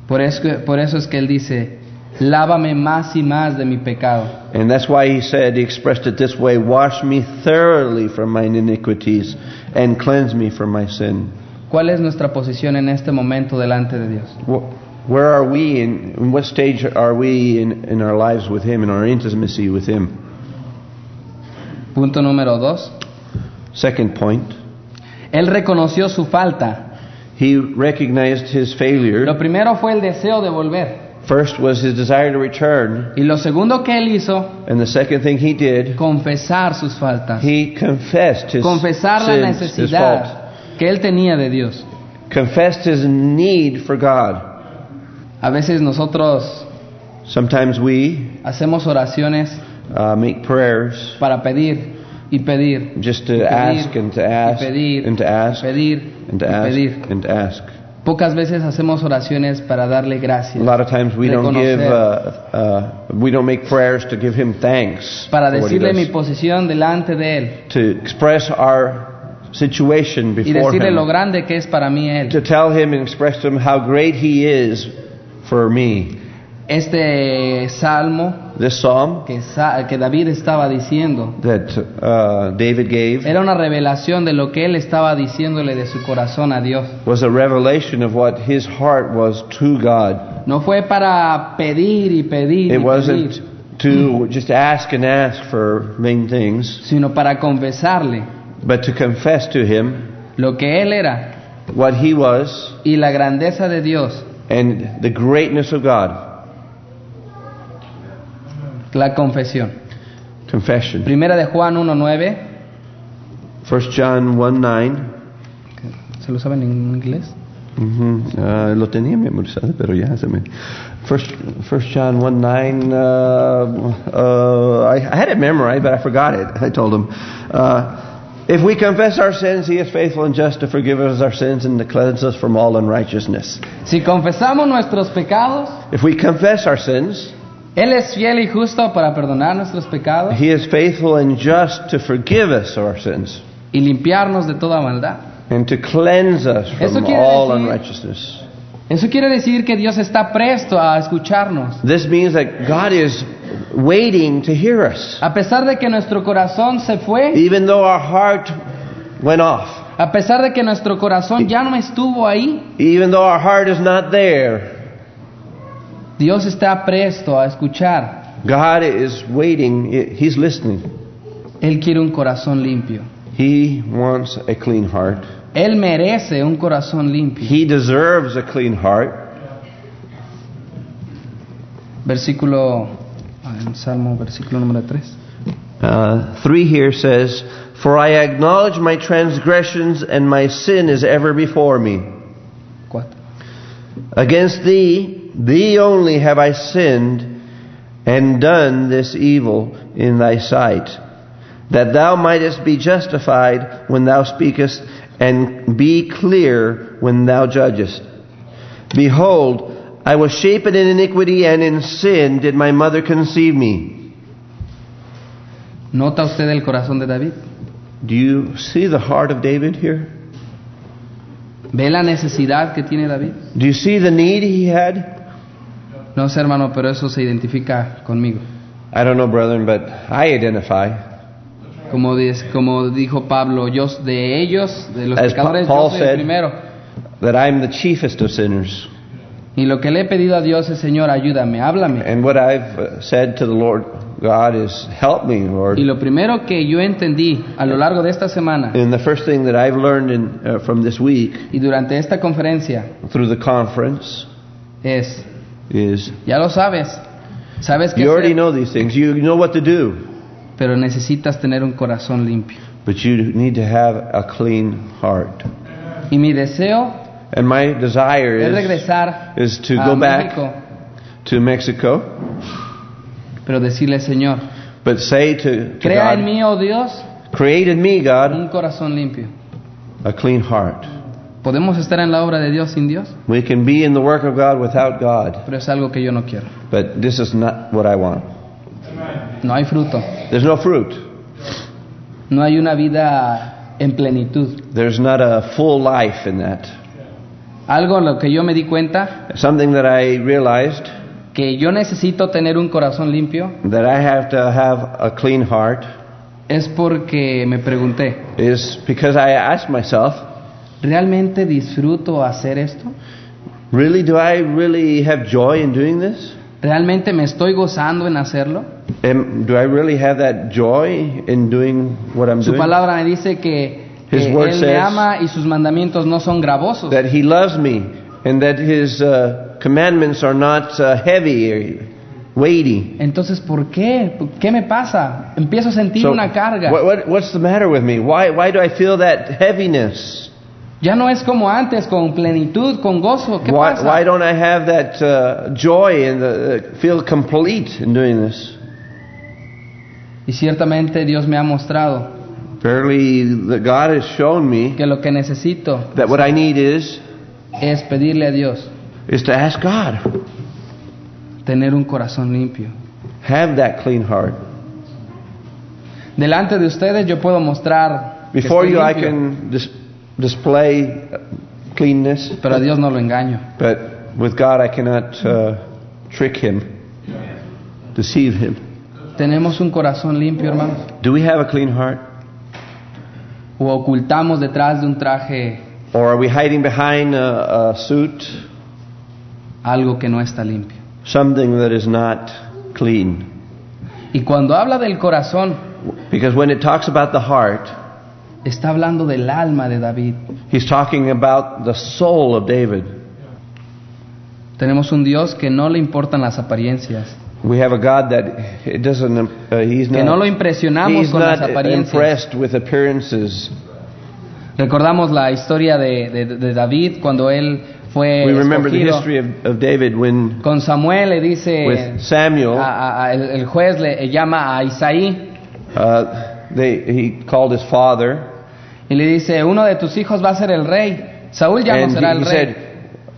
Por eso, por eso es que él dice, lávame más y más de mi pecado. And that's why he said, he expressed it this way Wash me thoroughly from mine iniquities and cleanse me from my sin. ¿Cuál es nuestra posición en este momento delante de Dios? Wh- Where are we in, in what stage are we in, in our lives with him, in our intimacy with him? Punto número dos. Second point, Él reconoció su falta. he recognized his failure. Lo primero fue el deseo de volver. First was his desire to return, Y lo segundo que él hizo, and the second thing he did, confesar sus faltas. he confessed his Confesar la sins, his faults, necesidad que él tenía de Dios. confessed his need for God. A veces nosotros Sometimes we hacemos oraciones uh, make prayers para pedir y pedir just y to pedir, ask and to ask y pedir and to ask pedir and to ask and to ask. Pocas veces hacemos oraciones para darle A gracias, lot of times we don't give, uh, uh, we don't make prayers to give him thanks para decirle mi posición delante de él to express our situation y before decirle lo him, grande que es para mí él. to tell him and express to him how great he is for me. Este salmo This psalm que, Sa- que David estaba diciendo that uh, David gave era una revelación de lo que él estaba diciéndole de su corazón a Dios. was a revelation of what his heart was to God. No fue para pedir y pedir It y wasn't pedir, to just ask and ask for main things, sino para confesarle but to confess to him lo que él era what he was y la grandeza de Dios. and the greatness of God. La confesión. Confession. Primera de Juan 1.9. 1 John 1 9. ¿Se lo saben en inglés? Ujú, ah, lo tenía memorizado, pero ya se me. First, First John 1 9. Uh, uh, I, I had it memorized, but I forgot it. I told him. Uh, if we confess our sins, He is faithful and just to forgive us our sins and to cleanse us from all unrighteousness. Si confesamos nuestros pecados, If we confess our sins, Él es fiel y justo para perdonar nuestros pecados He is faithful and just to forgive us our sins y limpiarnos de toda maldad. and to cleanse us from all decir- unrighteousness. Eso quiere decir que Dios está presto a escucharnos. This means that God is waiting to hear us. A pesar de que nuestro corazón se fue, Even though our heart went off, a pesar de que nuestro corazón ya no estuvo ahí, even though our heart is not there, Dios está presto a escuchar. God is waiting. He's listening. Él quiere un corazón limpio. He wants a clean heart. Él merece un corazón limpio. He deserves a clean heart. Versículo, en Salmo, versículo número 3. Uh, 3 here says, For I acknowledge my transgressions, and my sin is ever before me. 4. Against thee, thee only have I sinned, and done this evil in thy sight, that thou mightest be justified when thou speakest, and be clear when thou judgest. Behold, I was shapen in iniquity, and in sin did my mother conceive me. ¿Nota usted el corazón de David? Do you see the heart of David here? ¿Ve la necesidad que tiene David? Do you see the need he had? No sé, hermano, pero eso se identifica conmigo. I don't know, brethren, but I identify. Como, dice- como dijo Pablo, yo de ellos, de los As pecadores, Paul yo soy said- el primero. That I'm the chiefest of sinners. Y lo que le he pedido a Dios es, Señor, ayúdame, háblame. And what I've uh, said to the Lord God is, help me, Lord. Y lo primero que yo entendí a lo largo de esta semana And the first thing that I've learned in, uh, from this week y durante esta conferencia through the conference es, is, ya lo sabes, sabes que you already know these things. You know what to do. pero necesitas tener un corazón limpio. But you need to have a clean heart. Y mi deseo And my desire es regresar is to go back to Mexico, pero decirle, Señor, but say to, to crea en God, mí, oh Dios, create in me, God, un corazón limpio. a clean heart. Podemos estar en la obra de Dios sin Dios, We can be in the work of God without God, pero es algo que yo no quiero. but this is not what I want. No hay fruto, There's no fruit. no hay una vida en plenitud. There's not a full life in that. Algo en lo que yo me di cuenta Something that I realized que yo necesito tener un corazón limpio that I have to have a clean heart es porque me pregunté, is because I asked myself, ¿realmente disfruto hacer esto? really, do I really have joy in doing this? ¿Realmente me estoy gozando en hacerlo? Am, do I really have that joy in doing what I'm Su doing? palabra me dice que, que Él me ama y sus mandamientos no son gravosos. That He loves me and that His uh, commandments are not uh, heavy or weighty. Entonces, ¿por qué? ¿Qué me pasa? Empiezo a sentir So, una carga. what, what, what's the matter with me? Why, why do I feel that heaviness? Ya no es como antes, con plenitud, con gozo. ¿Qué Why, pasa? why don't I have that uh, joy and the, feel complete in doing this? Y ciertamente Dios me ha mostrado the God has shown me que lo que necesito that what I need is es pedirle a Dios is to ask God, tener un corazón limpio. have that clean heart. Delante de ustedes yo puedo mostrar que Before estoy you, I limpio, can dis- display uh, cleanness, pero a Dios no lo engaño. but with God, I cannot uh, trick Him, deceive Him. ¿Tenemos un corazón limpio, hermanos? Do we have a clean heart, ¿O ocultamos detrás de un traje or are we hiding behind a, a suit, algo que no está limpio? something that is not clean? Y cuando habla del corazón, Because when it talks about the heart, está hablando del alma de David. He's talking about the soul of David. Tenemos un Dios que no le importan las apariencias, We have a God that it doesn't. Uh, he's que not. no lo impresionamos he's con las not apariencias. impressed with appearances. Recordamos la historia de, de- de David cuando él fue We remember the history of, of David when, Con Samuel le dice, with Samuel, a- a- el, el juez le llama a Isaí uh, they, he called his father, y le dice, uno de tus hijos va a ser el rey. Saúl ya no será he, el he rey. said,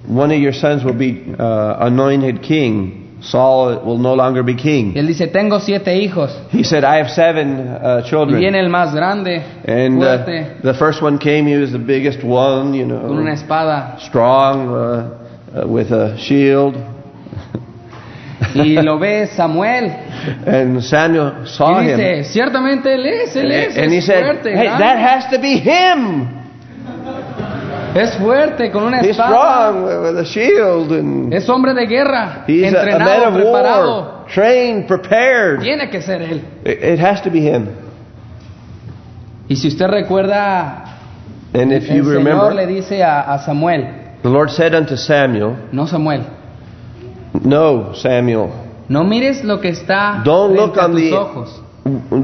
"One of your sons will be uh, anointed king. Saul will no longer be Y king." él dice, tengo siete hijos. He said, "I have seven uh, Y children." viene el más grande, And uh, the first one came. He was the biggest one, you con una know, espada. strong uh, uh, with a shield. Y lo ve Samuel. And Samuel saw Y him. dice, ciertamente él es, él es, and he es said, fuerte, "Hey, grande, that has to be him. es fuerte, con una He's espada, strong with a shield, and es hombre de guerra, he's a, a man entrenado, of preparado. war, trained, prepared. Tiene que ser él. It, it has to be him." Y si usted recuerda, And if el you Señor remember, le dice a, a Samuel, the Lord said unto Samuel, no Samuel, No, Samuel, no mires lo que está Don't look on tus the- ojos,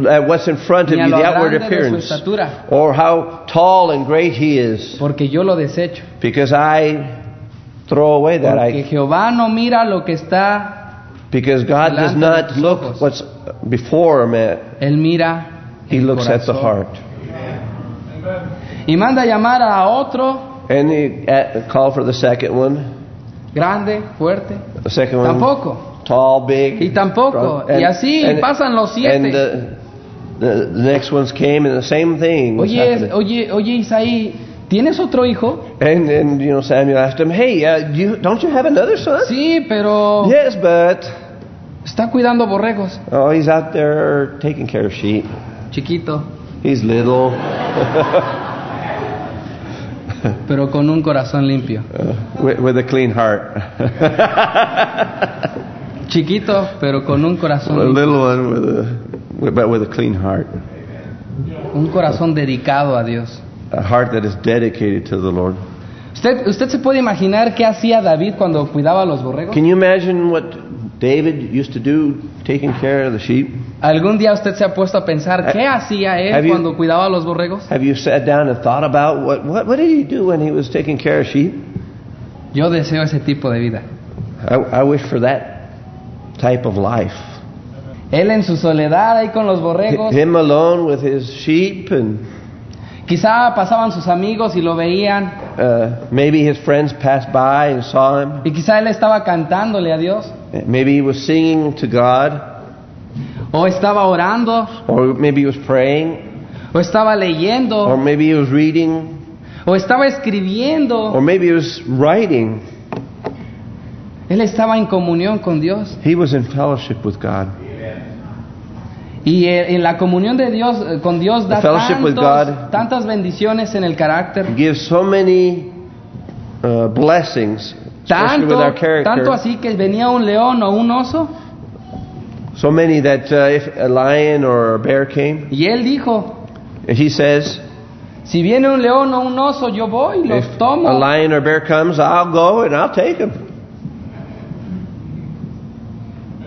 at what's in front of you, the outward grande de su appearance, or how tall and great he is, porque yo lo desecho. because I throw away that. Porque I, Jehová no mira lo que está, because God does not look ojos. what's before a man, Él mira he looks at the corazón. heart. Y manda llamar a otro And he called for the second one, grande, fuerte. the second one, Tampoco. tall, big, Y tampoco. strong. Y así pasan los siete. And the, the, the next ones came, and the same thing. Oye, oye, oye, Isaí, ¿tienes otro hijo? And and you know Samuel asked him, "Hey, uh, you, don't you have another son?" Sí, pero Yes, but está cuidando borregos. oh, he's out there taking care of sheep. Chiquito, He's little, pero con un corazón limpio. uh, with, with a clean heart. Chiquito, pero con un a corazón limpio. little one with a, but with a clean heart, Un corazón dedicado a Dios. a heart that is dedicated to the Lord. ¿Usted, ¿Usted se puede imaginar qué hacía David cuando cuidaba a los borregos? Can you imagine what David used to do, taking care of the sheep? ¿Algún día usted se ha puesto a pensar qué hacía Have él you- cuando cuidaba a los borregos? Have you sat down and thought about what what, what did he do when he was taking care of sheep? Yo deseo ese tipo de vida. I, I wish for that type of life. Él en su soledad ahí con los borregos, Him alone with his sheep, and quizá pasaban sus amigos y lo veían, uh, maybe his friends passed by and saw him. y quizá él estaba cantándole a Dios, Maybe he was singing to God, o estaba orando, or maybe he was praying, o estaba or maybe he was reading, o estaba escribiendo. or maybe he was writing. Él estaba en comunión con Dios. He was in fellowship with God. Y eh, en la comunión de Dios eh, con Dios da The fellowship with tantos- God. tantas bendiciones en el carácter. Gives so many uh, blessings, especially with our Tanto, tanto así que venía un león o un oso So many that uh, if a lion or a bear came, y él dijo, he says, si viene un león o un oso yo voy, los if tomo. a lion or bear comes, I'll go and I'll take him.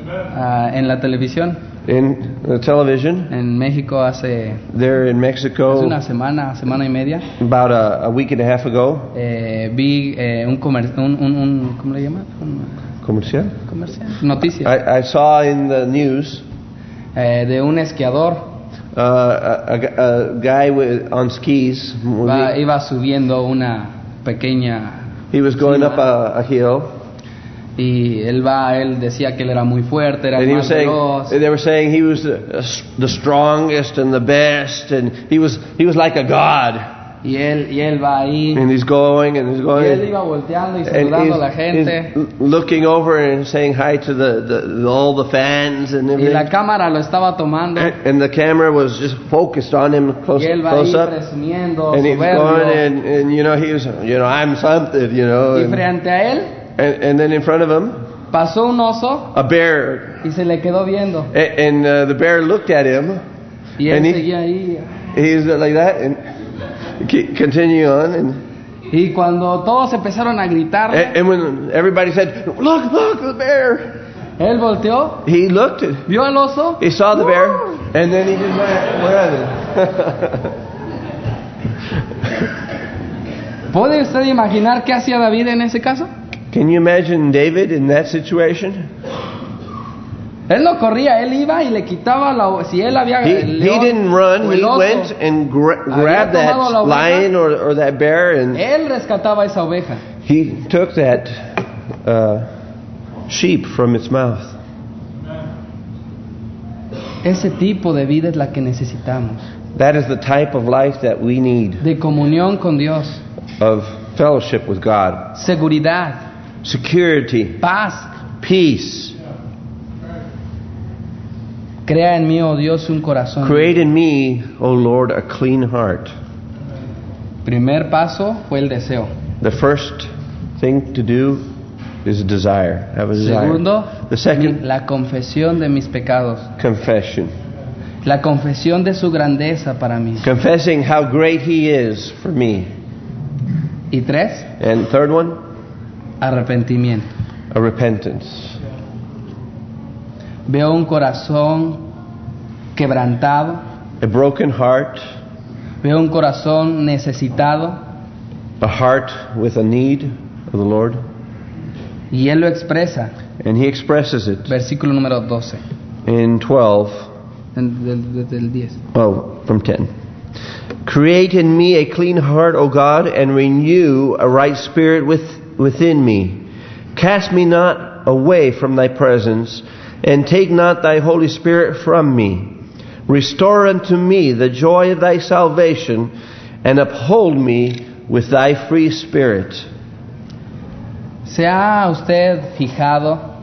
Ah, en la televisión In the television, en México hace, there in hace Mexico, una semana, semana y media, about a, a week and a half ago, eh, vi eh, un, comer, un, un, un- ¿cómo le llaman? Un comercial. comercial, noticia I, I saw in the news eh, de un esquiador. uh, a, a, a guy with, on skis. va- iba subiendo una pequeña He was going up a, a hill, y él va, él decía que él era muy fuerte, era and he was más saying veloz. they were saying he was the, the strongest and the best, and he was he was like a god. Y él, y él va ahí, And he's going and he's y él going. iba volteando y And saludando a la he's, gente. he's looking over and saying hi to the, the all the fans and Y everything. la cámara lo estaba tomando. And and the camera was just focused on him close, Y él va ahí close up. presumiendo, And he was going soberbio. and, and you know he was you know I'm something you know Y frente a él and, and then in front of him pasó un oso a bear y se le quedó viendo. and, and uh, the bear looked at him Y él And he- seguía ahí. he's like that and continue on and, Y cuando todos empezaron a gritar, and and when everybody said look look the bear él volteó, he looked at vio al oso. he saw the bear and then he just went went ¿Puede usted imaginar qué hacía David en ese caso? Can you imagine David in that situation? Él no corría, él iba y le quitaba la si él había He, el he didn't run. He oso, went and gra- grabbed that oveja. lion or, or that bear, and él rescataba esa oveja. he took that uh, sheep from its mouth. Ese tipo de vida es la que necesitamos, That is the type of life that we need de comunión con Dios, of fellowship with God, seguridad, security, paz. peace. Crea en mí, oh Dios, un corazón. Create in me, O Lord, a clean heart. Primer paso fue el deseo. The first thing to do is desire. Have a desire. Segundo, The second, mi- la confesión de mis pecados. confession. La confesión de su grandeza para mí. confessing how great He is for me. Y tres, And third one, arrepentimiento. a repentance. Veo un corazón quebrantado, A broken heart, veo un corazón necesitado a heart with a need of the Lord. y Él lo expresa. And He expresses it Versículo número 12, in 12, en- del, del- del 10. oh, from 10. Create in me a clean heart, O God, and renew a right spirit with, within me. Cast me not away from thy presence, and take not thy Holy Spirit from me. Restore unto me the joy of thy salvation, and uphold me with thy free spirit. ¿Se ha usted fijado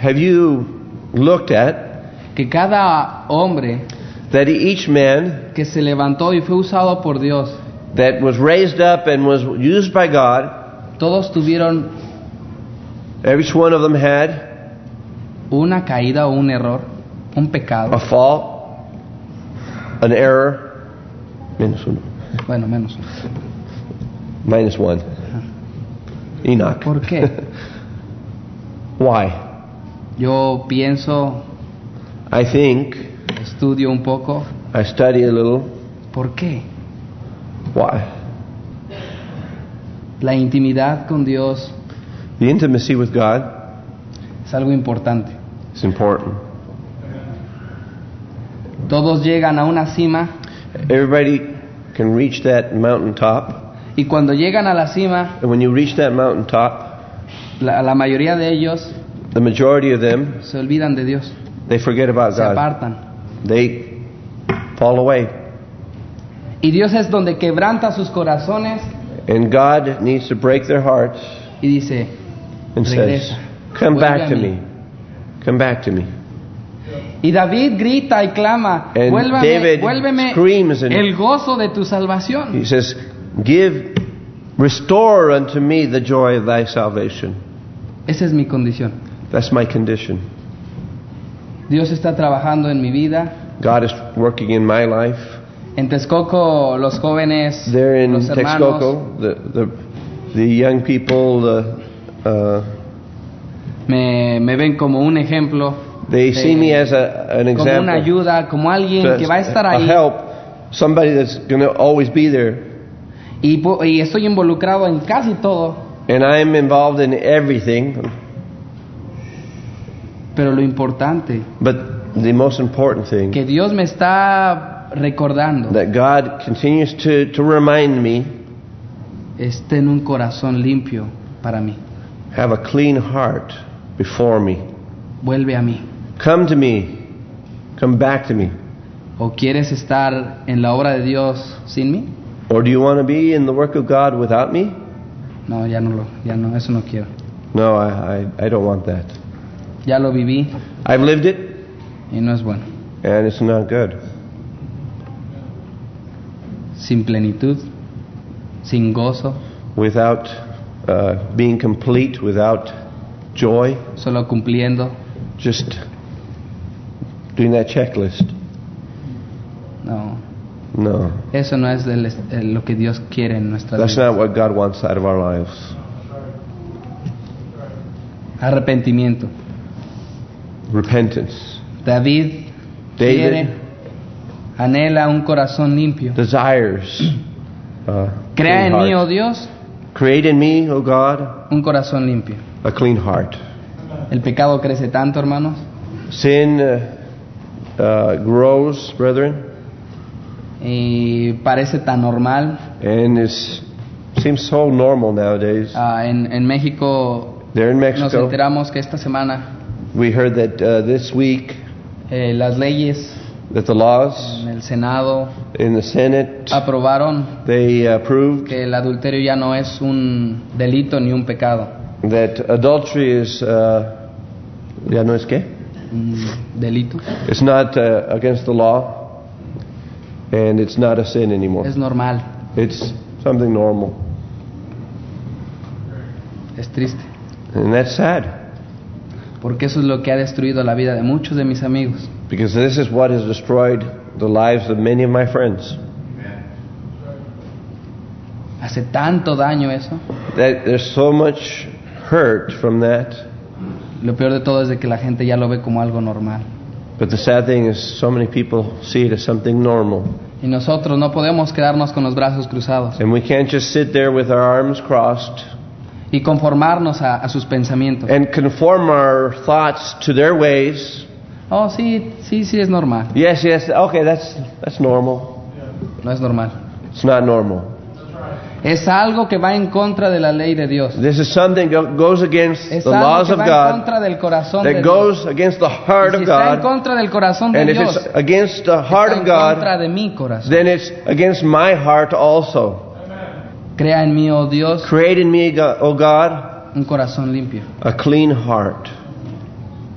Have you looked at que cada hombre that each man que se levantó y fue usado por Dios, that was raised up and was used by God, todos tuvieron each one of them had una caída o un error, un pecado? a fault, an error, minus one. Bueno, menos. Minus one. Enoch. ¿Por qué? Why? Yo pienso, I think, estudio un poco, I study a little. ¿por qué? Why? La intimidad con Dios The intimacy with God es algo importante. is important. Todos llegan a una cima Everybody can reach that mountaintop. y cuando llegan a la cima, And when you reach that mountaintop, la, la mayoría de ellos the majority of them, se olvidan de Dios, they forget about se God. apartan. They fall away. Y Dios es donde quebranta sus corazones And God needs to break their hearts y dice, and says, Come back to me. Come back to me. y David grita y clama, And vuélvame, David vuélveme screams and- el gozo de tu salvación. He says, Give, restore unto me the joy of thy salvation. Esa es mi condición. That's my condition. Dios está trabajando en mi vida. God is working in my life. En Texcoco, los jóvenes, There in los hermanos, Texcoco, the, the, the young people, the, uh, me, me ven como un ejemplo, they de- see me as a, an como una example. ayuda, como alguien que va a estar a ahí. help, somebody that's going to always be there. Y, y estoy involucrado en casi todo, And I'm involved in everything. pero lo importante, But the most important thing que Dios me está recordando, that God continues to, to remind me es en un corazón limpio para mí. have a clean heart before me. Vuelve a mí. Come to me. Come back to me. ¿O quieres estar en la obra de Dios sin mí? Or do you want to be in the work of God without me? No, ya no lo, ya no, eso no quiero. No, I, I, I don't want that. Ya lo viví I've lived it, y no es bueno. and it's not good. Sin plenitud, sin gozo, Without uh, being complete, without joy, solo cumpliendo. just doing that checklist. No, No, eso no es del- eh, lo que Dios quiere en nuestra that's vida. not what God wants out of our lives. Arrepentimiento. Repentance. David, David. quiere, anhela un corazón limpio. desires. Uh, Crea en mí, oh. Dios, Create in me, O God, un corazón limpio. a clean heart. El pecado crece tanto, hermanos, Sin uh, uh, grows, brethren, y parece tan normal. and it seems so normal nowadays. Ah, en, en México There in nos Mexico, enteramos que esta semana we heard that uh, this week eh, las leyes that the laws en el Senado in the Senate aprobaron they approved que el adulterio ya no es un delito ni un pecado. that adultery is uh, ya no es qué? Un delito. It's not uh, against the law, and it's not a sin anymore. Es normal, It's something normal, es triste. and that's sad Porque eso es lo que ha destruido la vida de muchos de mis amigos. Because this is what has destroyed the lives of many of my friends. Hace tanto daño eso. That there's so much hurt from that. Lo peor de todo es de que la gente ya lo ve como algo normal. But the sad thing is, so many people see it as something normal. Y nosotros no podemos quedarnos con los brazos cruzados And we can't just sit there with our arms crossed y conformarnos a, a sus pensamientos. and conform our thoughts to their ways. Oh, sí, sí, sí es normal. Yes, yes, okay, that's that's normal. No es normal. It's not normal. Es algo que va en contra de la ley de Dios. This is something that goes against Es the algo laws que of va en God, contra del corazón de that Dios. goes against the heart Y si of está en God, contra del corazón de and if Dios, it's against the heart of en contra God, de mi corazón. then it's against my heart also. Crea en mí, oh Dios, Create in me, God- O God, un corazón limpio. a clean heart.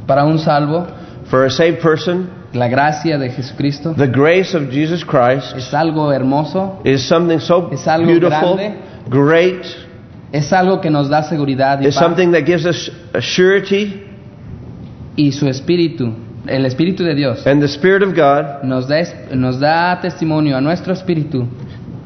Para un salvo, For a saved person, la gracia de Jesucristo the grace of Jesus Christ es algo hermoso, is something so Es algo beautiful, grande. great. es algo que nos da seguridad y paz. something that gives us a surety, Y su espíritu, el espíritu de Dios, and the Spirit of God nos da, es- nos da testimonio a nuestro espíritu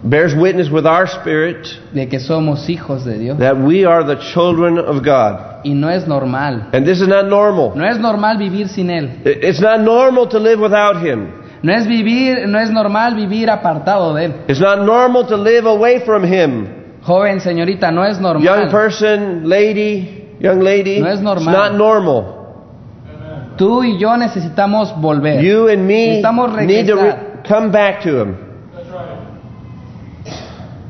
bears witness with our spirit de que somos hijos de Dios. that we are the children of God. Y no es normal. And this is not normal. No es normal vivir sin Él. It's not normal to live without Him. No es vivir, no es normal vivir apartado de Él. It's not normal to live away from Him. Joven, señorita, no es Young person, lady, young lady, No es it's not normal. Tú y yo necesitamos volver. You and me Necesitamos need to come back to Him.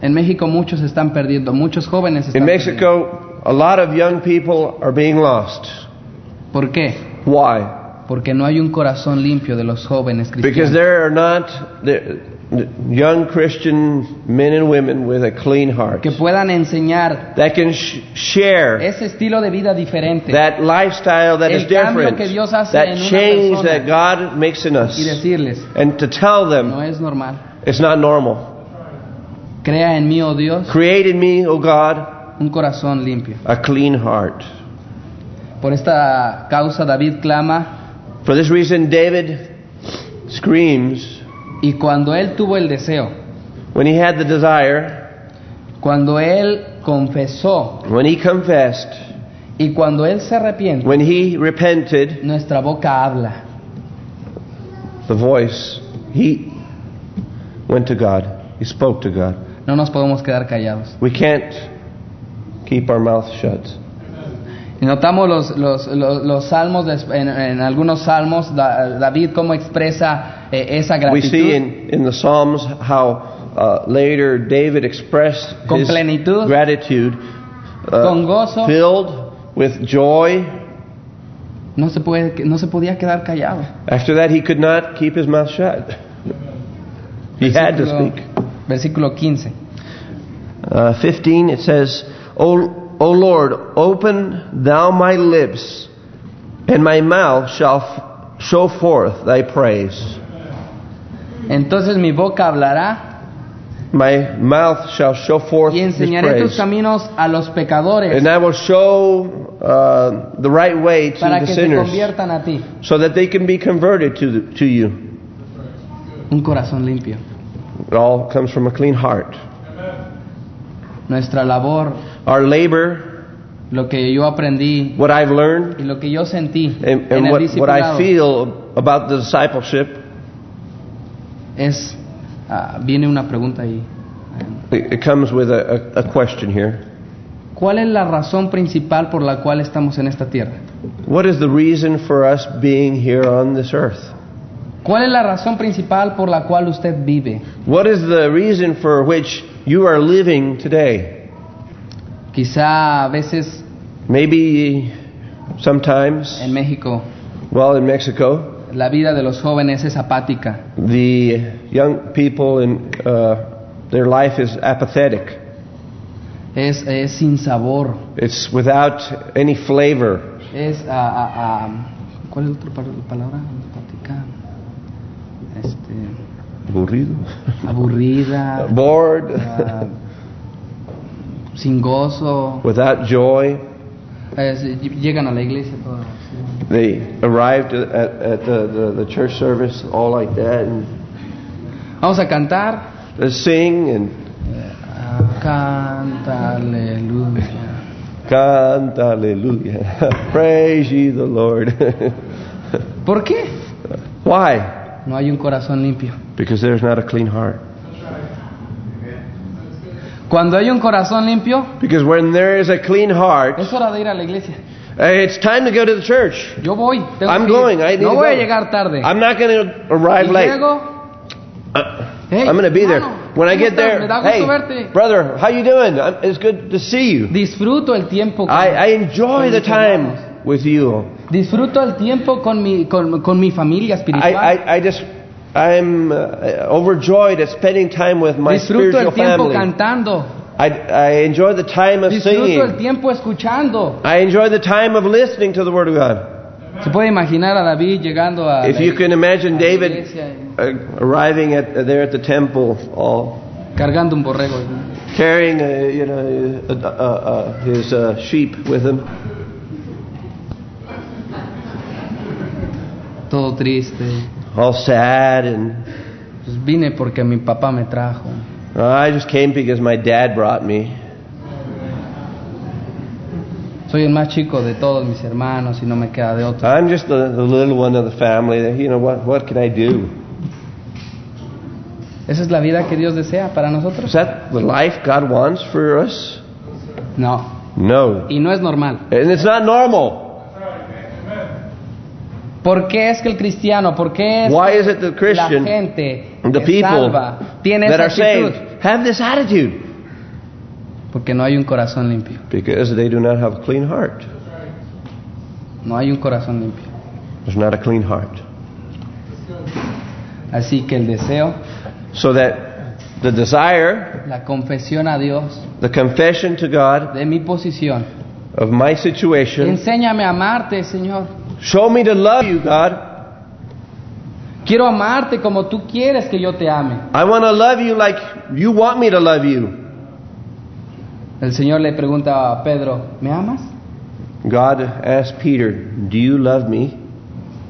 En México muchos están perdiendo, muchos jóvenes se In están perdiendo. Mexico, a lot of young people are being lost. ¿Por qué? Why? Porque no hay un corazón limpio de los jóvenes Because cristianos. there are not the, young Christian men and women with a clean heart Que puedan enseñar that can sh- share ese estilo de vida diferente that lifestyle that El is different, que Dios hace that en una change persona. that God makes in us, y decirles, and to tell them no es normal. it's not normal. Crea en mí, oh Dios, Create in me, O God, un corazón limpio. a clean heart. Por esta causa David clama For this reason, David screams y cuando él tuvo el deseo, when he had the desire, cuando él confesó when he confessed, y cuando él se arrepiente, when he repented, nuestra boca habla. the voice, he went to God. He spoke to God. No nos podemos quedar callados. We can't keep our mouth shut. Notamos los, los, los, los salmos, de- en, en algunos salmos, Da- David cómo expresa eh, esa We see gratitud in, in the Psalms how uh, later David expressed Con his plenitud. gratitude, uh, Con gozo. filled with joy. no se, puede, no se podía quedar callado. After that, he could not keep his mouth shut. He had to speak. Versículo 15. Uh, 15, it says, o, o Lord, open thou my lips, and my mouth shall show forth thy praise. Entonces mi boca hablará My mouth shall show forth y his enseñaré tus praise. caminos a los pecadores And I will show uh, the right way to para the que se sinners, conviertan a ti. so that they can be converted to, the, to you. Un corazón limpio. It all comes from a clean heart. Nuestra labor, Our labor, lo que yo aprendí what I've learned, y lo que yo sentí and, and what, what I feel about the discipleship, es, ah, viene una pregunta ahí. it, it comes with a, a, a question here. ¿Cuál es la razón principal por la cual estamos en esta tierra? What is the reason for us being here on this earth? ¿Cuál es la razón principal por la cual usted vive? What is the reason for which you are living today? Quizá a veces Maybe sometimes, en México well, in Mexico, la vida de los jóvenes es apática. the young people in uh, their life is apathetic. Es, es sin sabor. It's without any flavor. Es ah, ah, ¿Cuál es la otra palabra? Este, Aburrido. aburrida. Bored. ah, sin gozo. without joy. Es- llegan a la iglesia todos. They arrived at, at the, the, the church service all like that, and Vamos a cantar. Let's sing and Canta, aleluya. canta hallelujah. Praise ye the Lord. ¿Por qué? Why? No hay un corazón limpio. Because there's not a clean heart. Cuando hay un corazón limpio, Because when there is a clean heart, es hora de ir a la iglesia. uh, it's time to go to the church. Yo voy. I'm going. I need no to voy a go. llegar tarde. I'm not going to arrive y late. luego, Uh, Hey, I'm going to be there. When I get there, Me da gusto hey, verte. brother, how you doing? I'm- It's good to see you. disfruto el tiempo. Con, I, I enjoy the time with you. Disfruto el tiempo con mi, con, con mi familia I, espiritual. I, I just, I'm uh, overjoyed at spending time with my Disfruto el spiritual tiempo family. cantando. I, I enjoy the time of Disfruto el singing. tiempo escuchando. I enjoy the time of listening to the Word of God. Se puede imaginar a David llegando a If la you can imagine David uh, arriving at uh, there at the temple, all cargando un borrego. carrying, uh, you know, uh, his uh, sheep with him, Todo triste. all sad, and Pues vine porque mi papá me trajo. I just came because my dad brought me. Soy el más chico de todos mis hermanos y no me queda de otro. I'm just the, the little one of the family. You know what? What can I do? ¿Esa es la vida que Dios desea para Is nosotros? that the life God wants for us? No. No, Y no es normal. and it's not normal. ¿Por qué es que el cristiano, por qué es Why is it the la Christian, gente the people salva tiene that esa are saved, have this attitude? Porque no hay un corazón limpio. Because they do not have a clean heart. No hay un corazón limpio. There's not a clean heart. Así que el deseo, So that the desire, la confesión a Dios the confession to God de mi posición. Of my situation, Enséñame a amarte, Señor. show me to love you, God. Quiero amarte como tú quieres que yo te ame. I want to love you like you want me to love you. El Señor le pregunta a Pedro, ¿me amas? God asked Peter, Do you love me?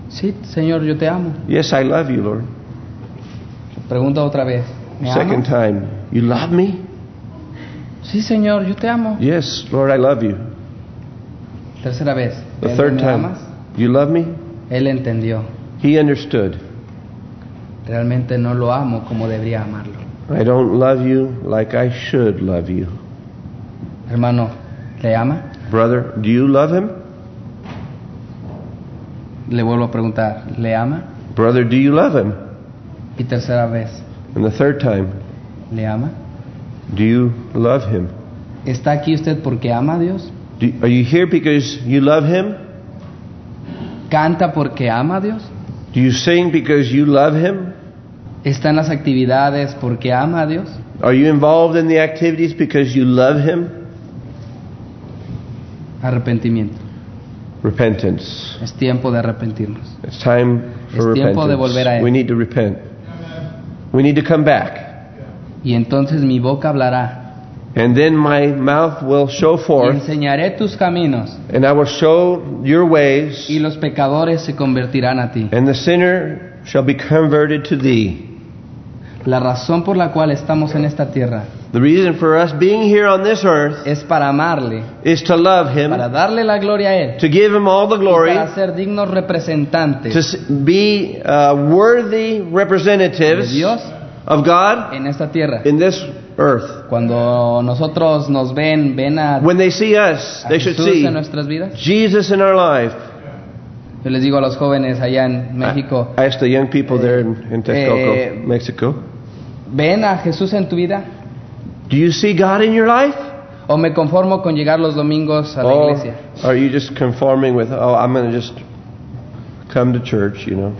Sí, Señor, yo te amo. Yes, I love you, Lord. Pregunta otra vez, ¿me Second amas? time, You love me? Sí, Señor, yo te amo. Yes, Lord, I love you. Tercera vez, The "Pedro, third ¿me time, amas? You love me? Él entendió. He understood. Realmente no lo amo como debería amarlo. I don't love you like I should love you. Hermano, ¿le ama? Brother, do you love him? Le vuelvo a preguntar, ¿le ama? Brother, do you love him? Y tercera vez, And the third time, ¿le ama? do you love him? ¿Está aquí usted porque ama a Dios? Do, are you here because you love him? ¿Canta porque ama a Dios? Do you sing because you love him? ¿Está en las actividades porque ama a Dios? Are you involved in the activities because you love him? Arrepentimiento. Repentance. Es tiempo de arrepentirnos. It's time for Es tiempo de volver a repentance. él. We need to repent. We need to come back. Y entonces mi boca hablará. And then my mouth will show Y forth, enseñaré tus caminos. and I will show your ways, Y los pecadores se convertirán a ti. and the sinner shall be converted to thee. La razón por la cual estamos en esta tierra The reason for us being here on this earth es para amarle, is to love him, para darle la gloria a Él, to give him all the glory, para ser dignos representantes to be uh, worthy representatives de Dios of God en esta tierra. in this earth. Cuando nosotros nos ven, ven a, When they see us, a they should Jesús see en nuestras vidas. Jesus in our life. Yo les digo a los jóvenes allá en México, I asked the young people there in, in Texcoco, Eh, Mexico, ¿ven a Jesús en tu vida? do you see God in your life? ¿O me conformo con llegar los domingos a la Or iglesia? are you just conforming with, oh, I'm going to just come to church, you know?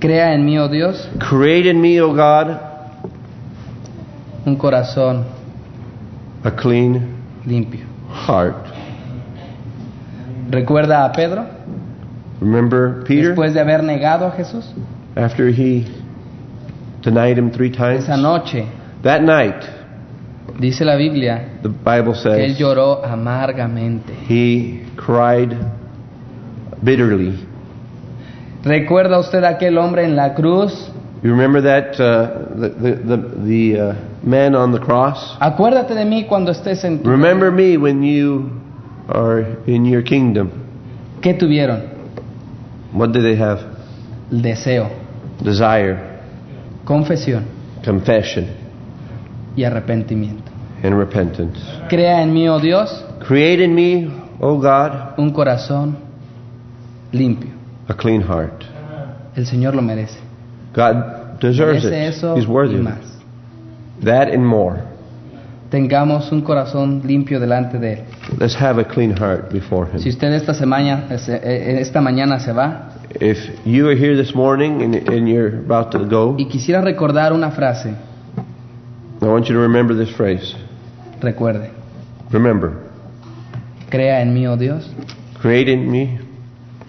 Crea en mí, oh Dios, Create in me, O God, un corazón a clean limpio. heart. ¿Recuerda a Pedro? Remember Peter? Después de haber negado a Jesús. After he denied him three times? Esa noche, That night, dice la Biblia, the Bible que él says, lloró amargamente. he cried bitterly. ¿Recuerda usted a aquel hombre en la cruz You remember that uh, the the the, the uh, man on the cross? Acuérdate de mí cuando estés en tu Remember me when you are in your kingdom. ¿Qué tuvieron? What did they have? El deseo, Desire, confesión confession, y arrepentimiento. and repentance. Crea en mí, oh Dios, Create in me, O God, un corazón limpio. a clean heart. El Señor lo merece. God deserves it. He's worthy más. That and more. Tengamos un corazón limpio delante de Él. Let's have a clean heart before Him. Si usted esta semana, eh, esta mañana se va If you are here this morning and, and you're about to go, y quisiera recordar una frase, I want you to remember this phrase. recuerde, Remember, crea en mí, oh Dios, create in me,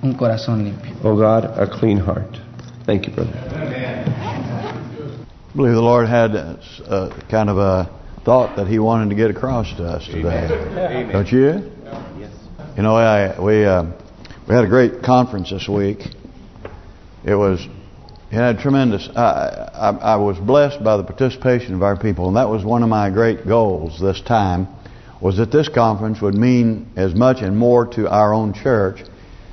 un corazón limpio. O God, a clean heart. Thank you, brother. I believe the Lord had a, a kind of a thought that He wanted to get across to us today. Don't you? Yes. You know, I we uh, we had a great conference this week. It was it had tremendous. I, I I was blessed by the participation of our people, and that was one of my great goals this time. Was that this conference would mean as much and more to our own church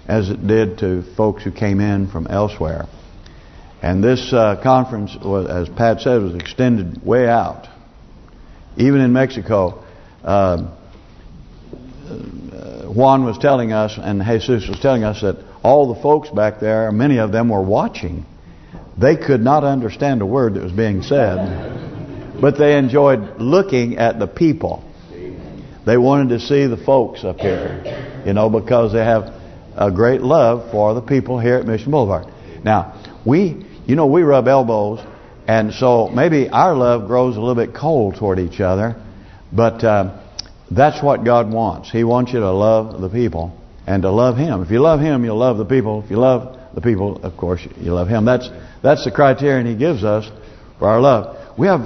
as it did to folks who came in from elsewhere. And this uh, conference, was, as Pat said, was extended way out. Even in Mexico, uh, uh, Juan was telling us, and Jesus was telling us that all the folks back there, many of them were watching. They could not understand a word that was being said, but they enjoyed looking at the people. They wanted to see the folks up here, you know, because they have a great love for the people here at Mission Boulevard. Now, we, you know, we rub elbows, and so maybe our love grows a little bit cold toward each other, but uh, that's what God wants. He wants you to love the people and to love Him. If you love Him, you'll love the people. If you love the people, of course, you love Him. That's that's the criterion He gives us for our love. We have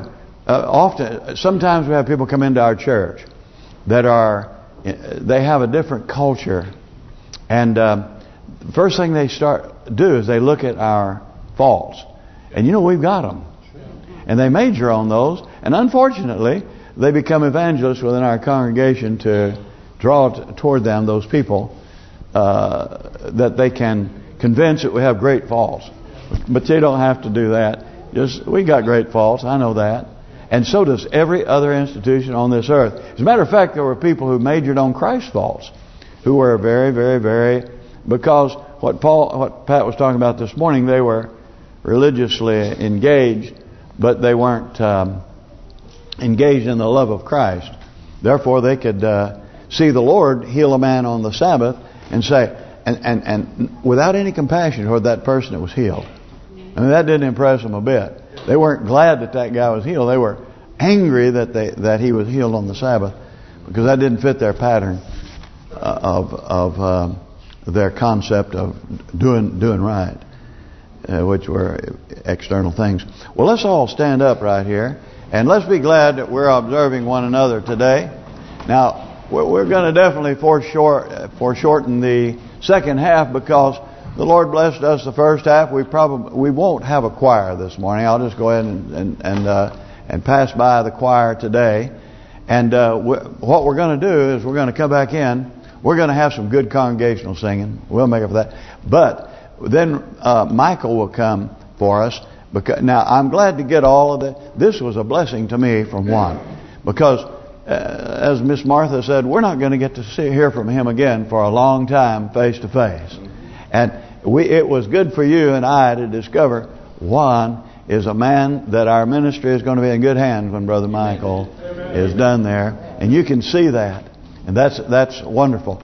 uh, often, sometimes we have people come into our church that are, they have a different culture, and uh, the first thing they start do is they look at our faults, and you know we've got them, and they major on those, and unfortunately they become evangelists within our congregation to draw toward them those people uh, that they can convince that we have great faults. But they don't have to do that. Just we got great faults. I know that. And so does every other institution on this earth. As a matter of fact, there were people who majored on Christ's faults, who were very, very, very, because what Paul, what Pat was talking about this morning, they were religiously engaged, but they weren't um, engaged in the love of Christ. Therefore, they could uh, see the Lord heal a man on the Sabbath and say, and, and, and without any compassion toward that person that was healed. I mean, that didn't impress them a bit. They weren't glad that that guy was healed. They were angry that they that he was healed on the Sabbath because that didn't fit their pattern uh, of of um, their concept of doing doing right, uh, which were external things. Well, let's all stand up right here and let's be glad that we're observing one another today. Now, we're going to definitely foreshorten the second half because the Lord blessed us the first half. We probably we won't have a choir this morning. I'll just go ahead and and and, uh, and pass by the choir today. And uh, what we're going to do is we're going to come back in. We're going to have some good congregational singing. We'll make up for that. But then uh, Michael will come for us. Because now I'm glad to get all of that. This was a blessing to me from Juan. because uh, as Miss Martha said, we're not going to get to see, hear from him again for a long time, face to face. And we it was good for you and I to discover Juan is a man that our ministry is going to be in good hands when Brother Michael is done there. And you can see that. And that's that's wonderful.